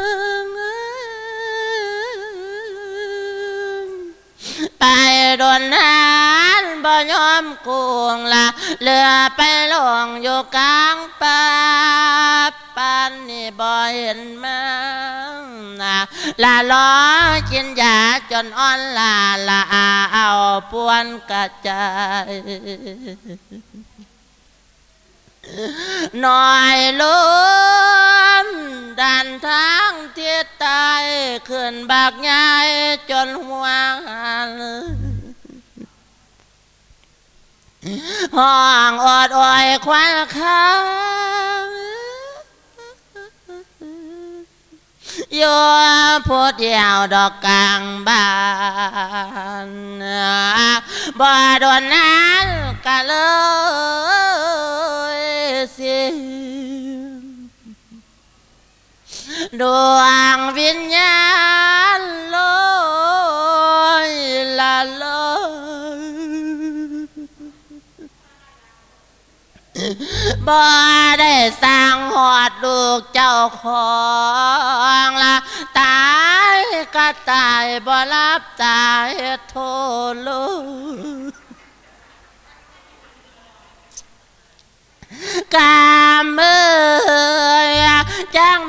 ไปโดนนานบ่ยอมกวงละเรือไปลงอยู่กลางป่าปานนี่บ่เห็นมานะละล้อกินยาจนอ่อนลาละเอาปวนกระจาย น่อยลมดันทางเทิศใต้ขึ้นบากใหญ่จนหัวหันห้องอดอ้อยควันข้างอยู่พูดเดียวดอกกลางบานบ่โดนนั้นกะเลย ก็ตายบ่รับตายโทษลูกกามเมื่อยจั งเมียจาง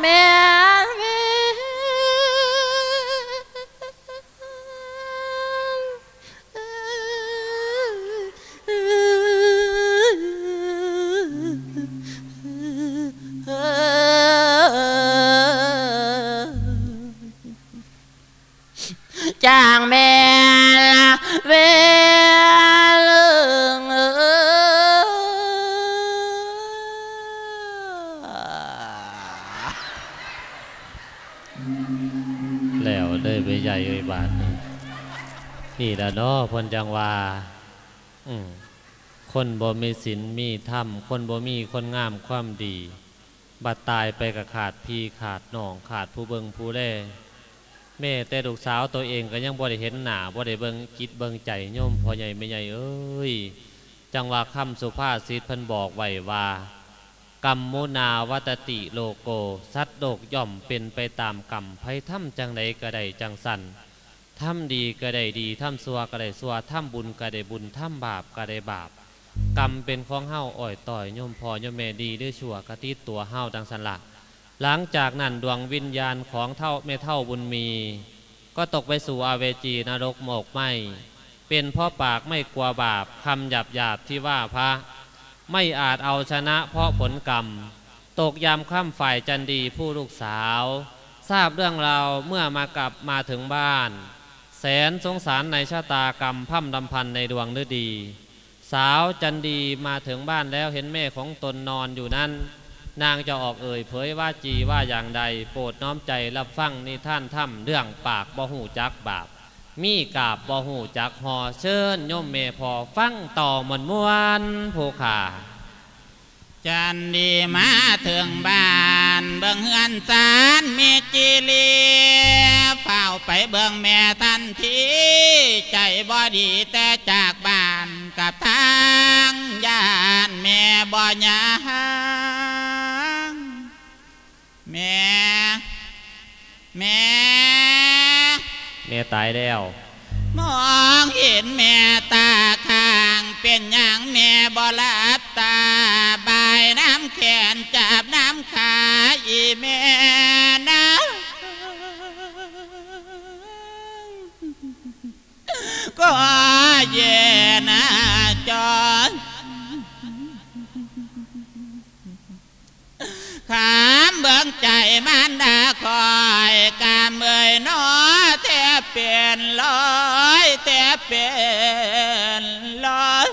แล้วเลยไปใหญ่เอ้ยบาทนี่นี่ละเนาะพนจังว่าอืมคนบ่มีศีลมีธรรมคนบ่มีคนงามความดี บัดตายไปก็ขาดพี่ขาดน้องขาดผู้เบิงผู้แล่แม่แต่ลูกสาวตัวเองก็ยังบ่ได้เห็นหน้าบ่ได้เบิงจิตเบิงใจโยมพ่อใหญ่แม่ใหญ่เอ้ย จังว่าคำสุภาษิตเพิ่นบอกไว้ว่า กรรมโมนาวัตติโลโก สัตว์โลกย่อมเป็นไปตามกรรมไพทำจังใดก็ได้จังสันทำดีก็ได้ดีทำซัวก็ได้ซัวทำบุญก็ได้บุญทำบาปก็ได้บาป กรรมเป็นของเฮาอ่อยต่อยโยมพ่อโยมแม่ดีหรือชั่วกติตัวเฮาดังสันละหลังจากนั้นดวงวิญญาณของเท่าแม่เท่าบุญมี ก็ตกไปสู่อาเวจีนรกหมกไหมเป็นพ่อปากไม่กลัวบาปคำหยาบหยาบที่ว่าพระ ไม่อาจเอาชนะเพราะผลกรรม ตกยามค่ำฝ่ายจันดีผู้ลูกสาว ทราบเรื่องราวเมื่อมากลับมาถึงบ้าน แสนสงสารในชะตากรรมพั่มดำพันในดวงฤดี สาวจันดีมาถึงบ้านแล้วเห็นแม่ของตนนอนอยู่นั้น นางจะออกเอ่ยเผยว่าจีว่าอย่างใด โปรดน้อมใจรับฟังนิท่านถ้ำเรื่องปากบ่หูจักบาป มีกาบบ่หูจักหอเชิญโยมเมพอฟังต่อมวนมวนผู้ขาจันดีมาถึงบ้านเบิ่งเฮือนสารมีจีเลีเฝ้าไปเบิ่งแม่ทันทีใจบ่ดีแต่จากบ้านกับทางย่านแม่บ่ยังแม่แม่ แม่ตายแล้ว มองเห็นแม่ตาข้าง เป็นอย่างแม่บลับตา บายน้ำแขนจับน้ำขาอีแม่นะก็เย็นนะจอนขามเบิ่งใจมันดาคอยกามเอ่ยน้อ เป็นลอยแทบเป็นลอย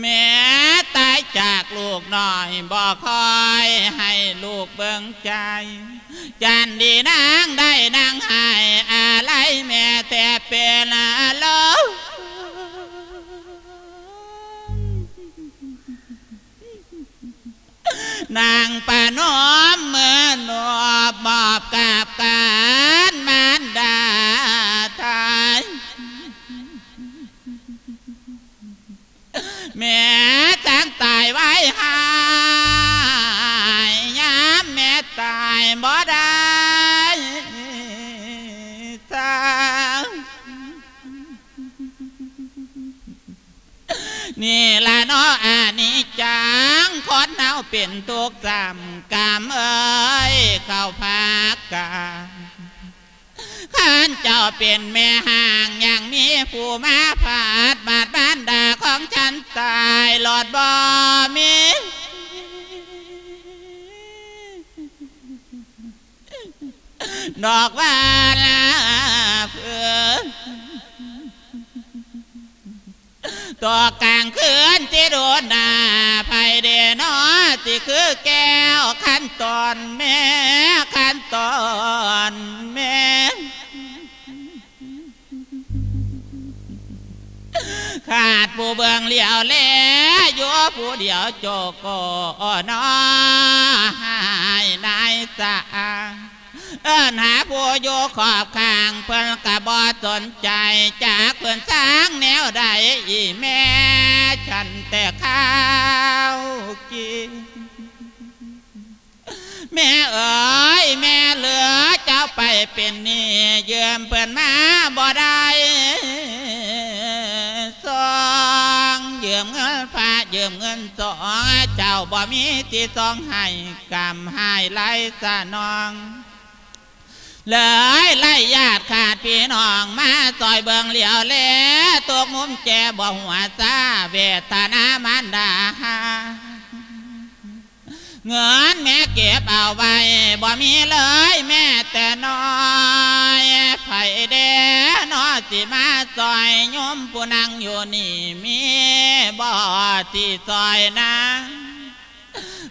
แม่ตายจากลูกน่อยบอกคอยให้ลูกเบิ่งใจจันดีนางได้นางหายอะไรแม่แต่เป็นอะ นางปานอมเมื่อนอบมอบกับการมารดาทายแม่จังตายไว้หายยามแม่ตายบ่ได้ นี่ละเนาะอานิจังคนเนาเป็นทุกข์จำกรรมเอ้ยเข้าภาคกาข้านเจ้าเป็นแม่ห่างยังมีผู้มาผาดบาดบ้านดาของฉันตายหลอดบ่มีดอกว่าลาเพื่อน ตัวกลางคืนที่โดนหน้าไผเดนอที่คือแก้วขั้นตอนแม่ขั้นตอนแม่ขาดผู้เบืองเหลียวแลอยู่ผู้เดียวโจโกนอหายนายสะ เอิ้นหาผู้อยู่ขอบข้างเพิ่นกะบ่สนใจจากเพิ่นสร้างแนวใดอีแม่ฉันแต่ข้าวกินแม่เอ๋ยแม่เหลือเจ้าไปเป็นนี่เยืมเพื่อนมาบ่ได้สองยืมเงินพระยืมเงินสองเจ้าบ่มีที่สองให้กรรมให้ไล่สะนอง เลยไล่ญาติขาดพี่น้องมาซอยเบิงเหลียวแลตกมุมแจบ่หัวซาเวทนามานดาเงินแม่เก็บเอาไว้บ่มีเลยแม่แต่น้อยไผเดนอสิมาซอยยมผู้นั่งอยู่นี่มีบ่ที่ซอยนะ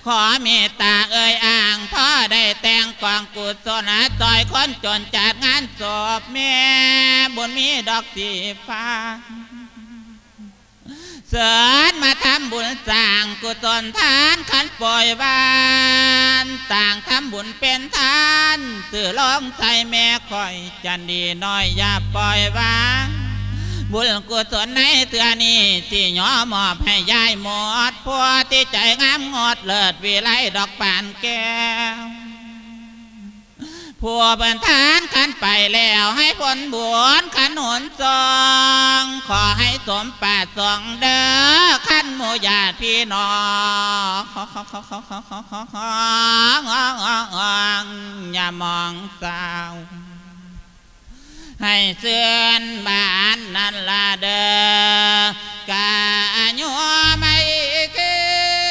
ขอเมตตาเอ่ยอ่างพ่อได้แต่งกองกุศลซอยคนจนจัดงานศพแม่บุญมีดอกสีฟ้าเสินมาทำบุญสร้างกุศลทานขันปล่อยวาน ต่างทำบุญเป็นทานสื่อลองใจแม่คอยจันดีน้อยอย่าปล่อยวาง บุญกุศลในเตือนี้ที่ย่อมอบให้ยายหมดพวที่ใจงามงดเลิศวิไลดอกป่านแก้วผัวเป็นทานขันไปแล้วให้ผลบุญขันหนซองขอให้สมปาสองเด้อขันหมูญาติพี่น้องอย่ามองเศร้า hay xuyên anh là đờ. Cả nhúa mây kia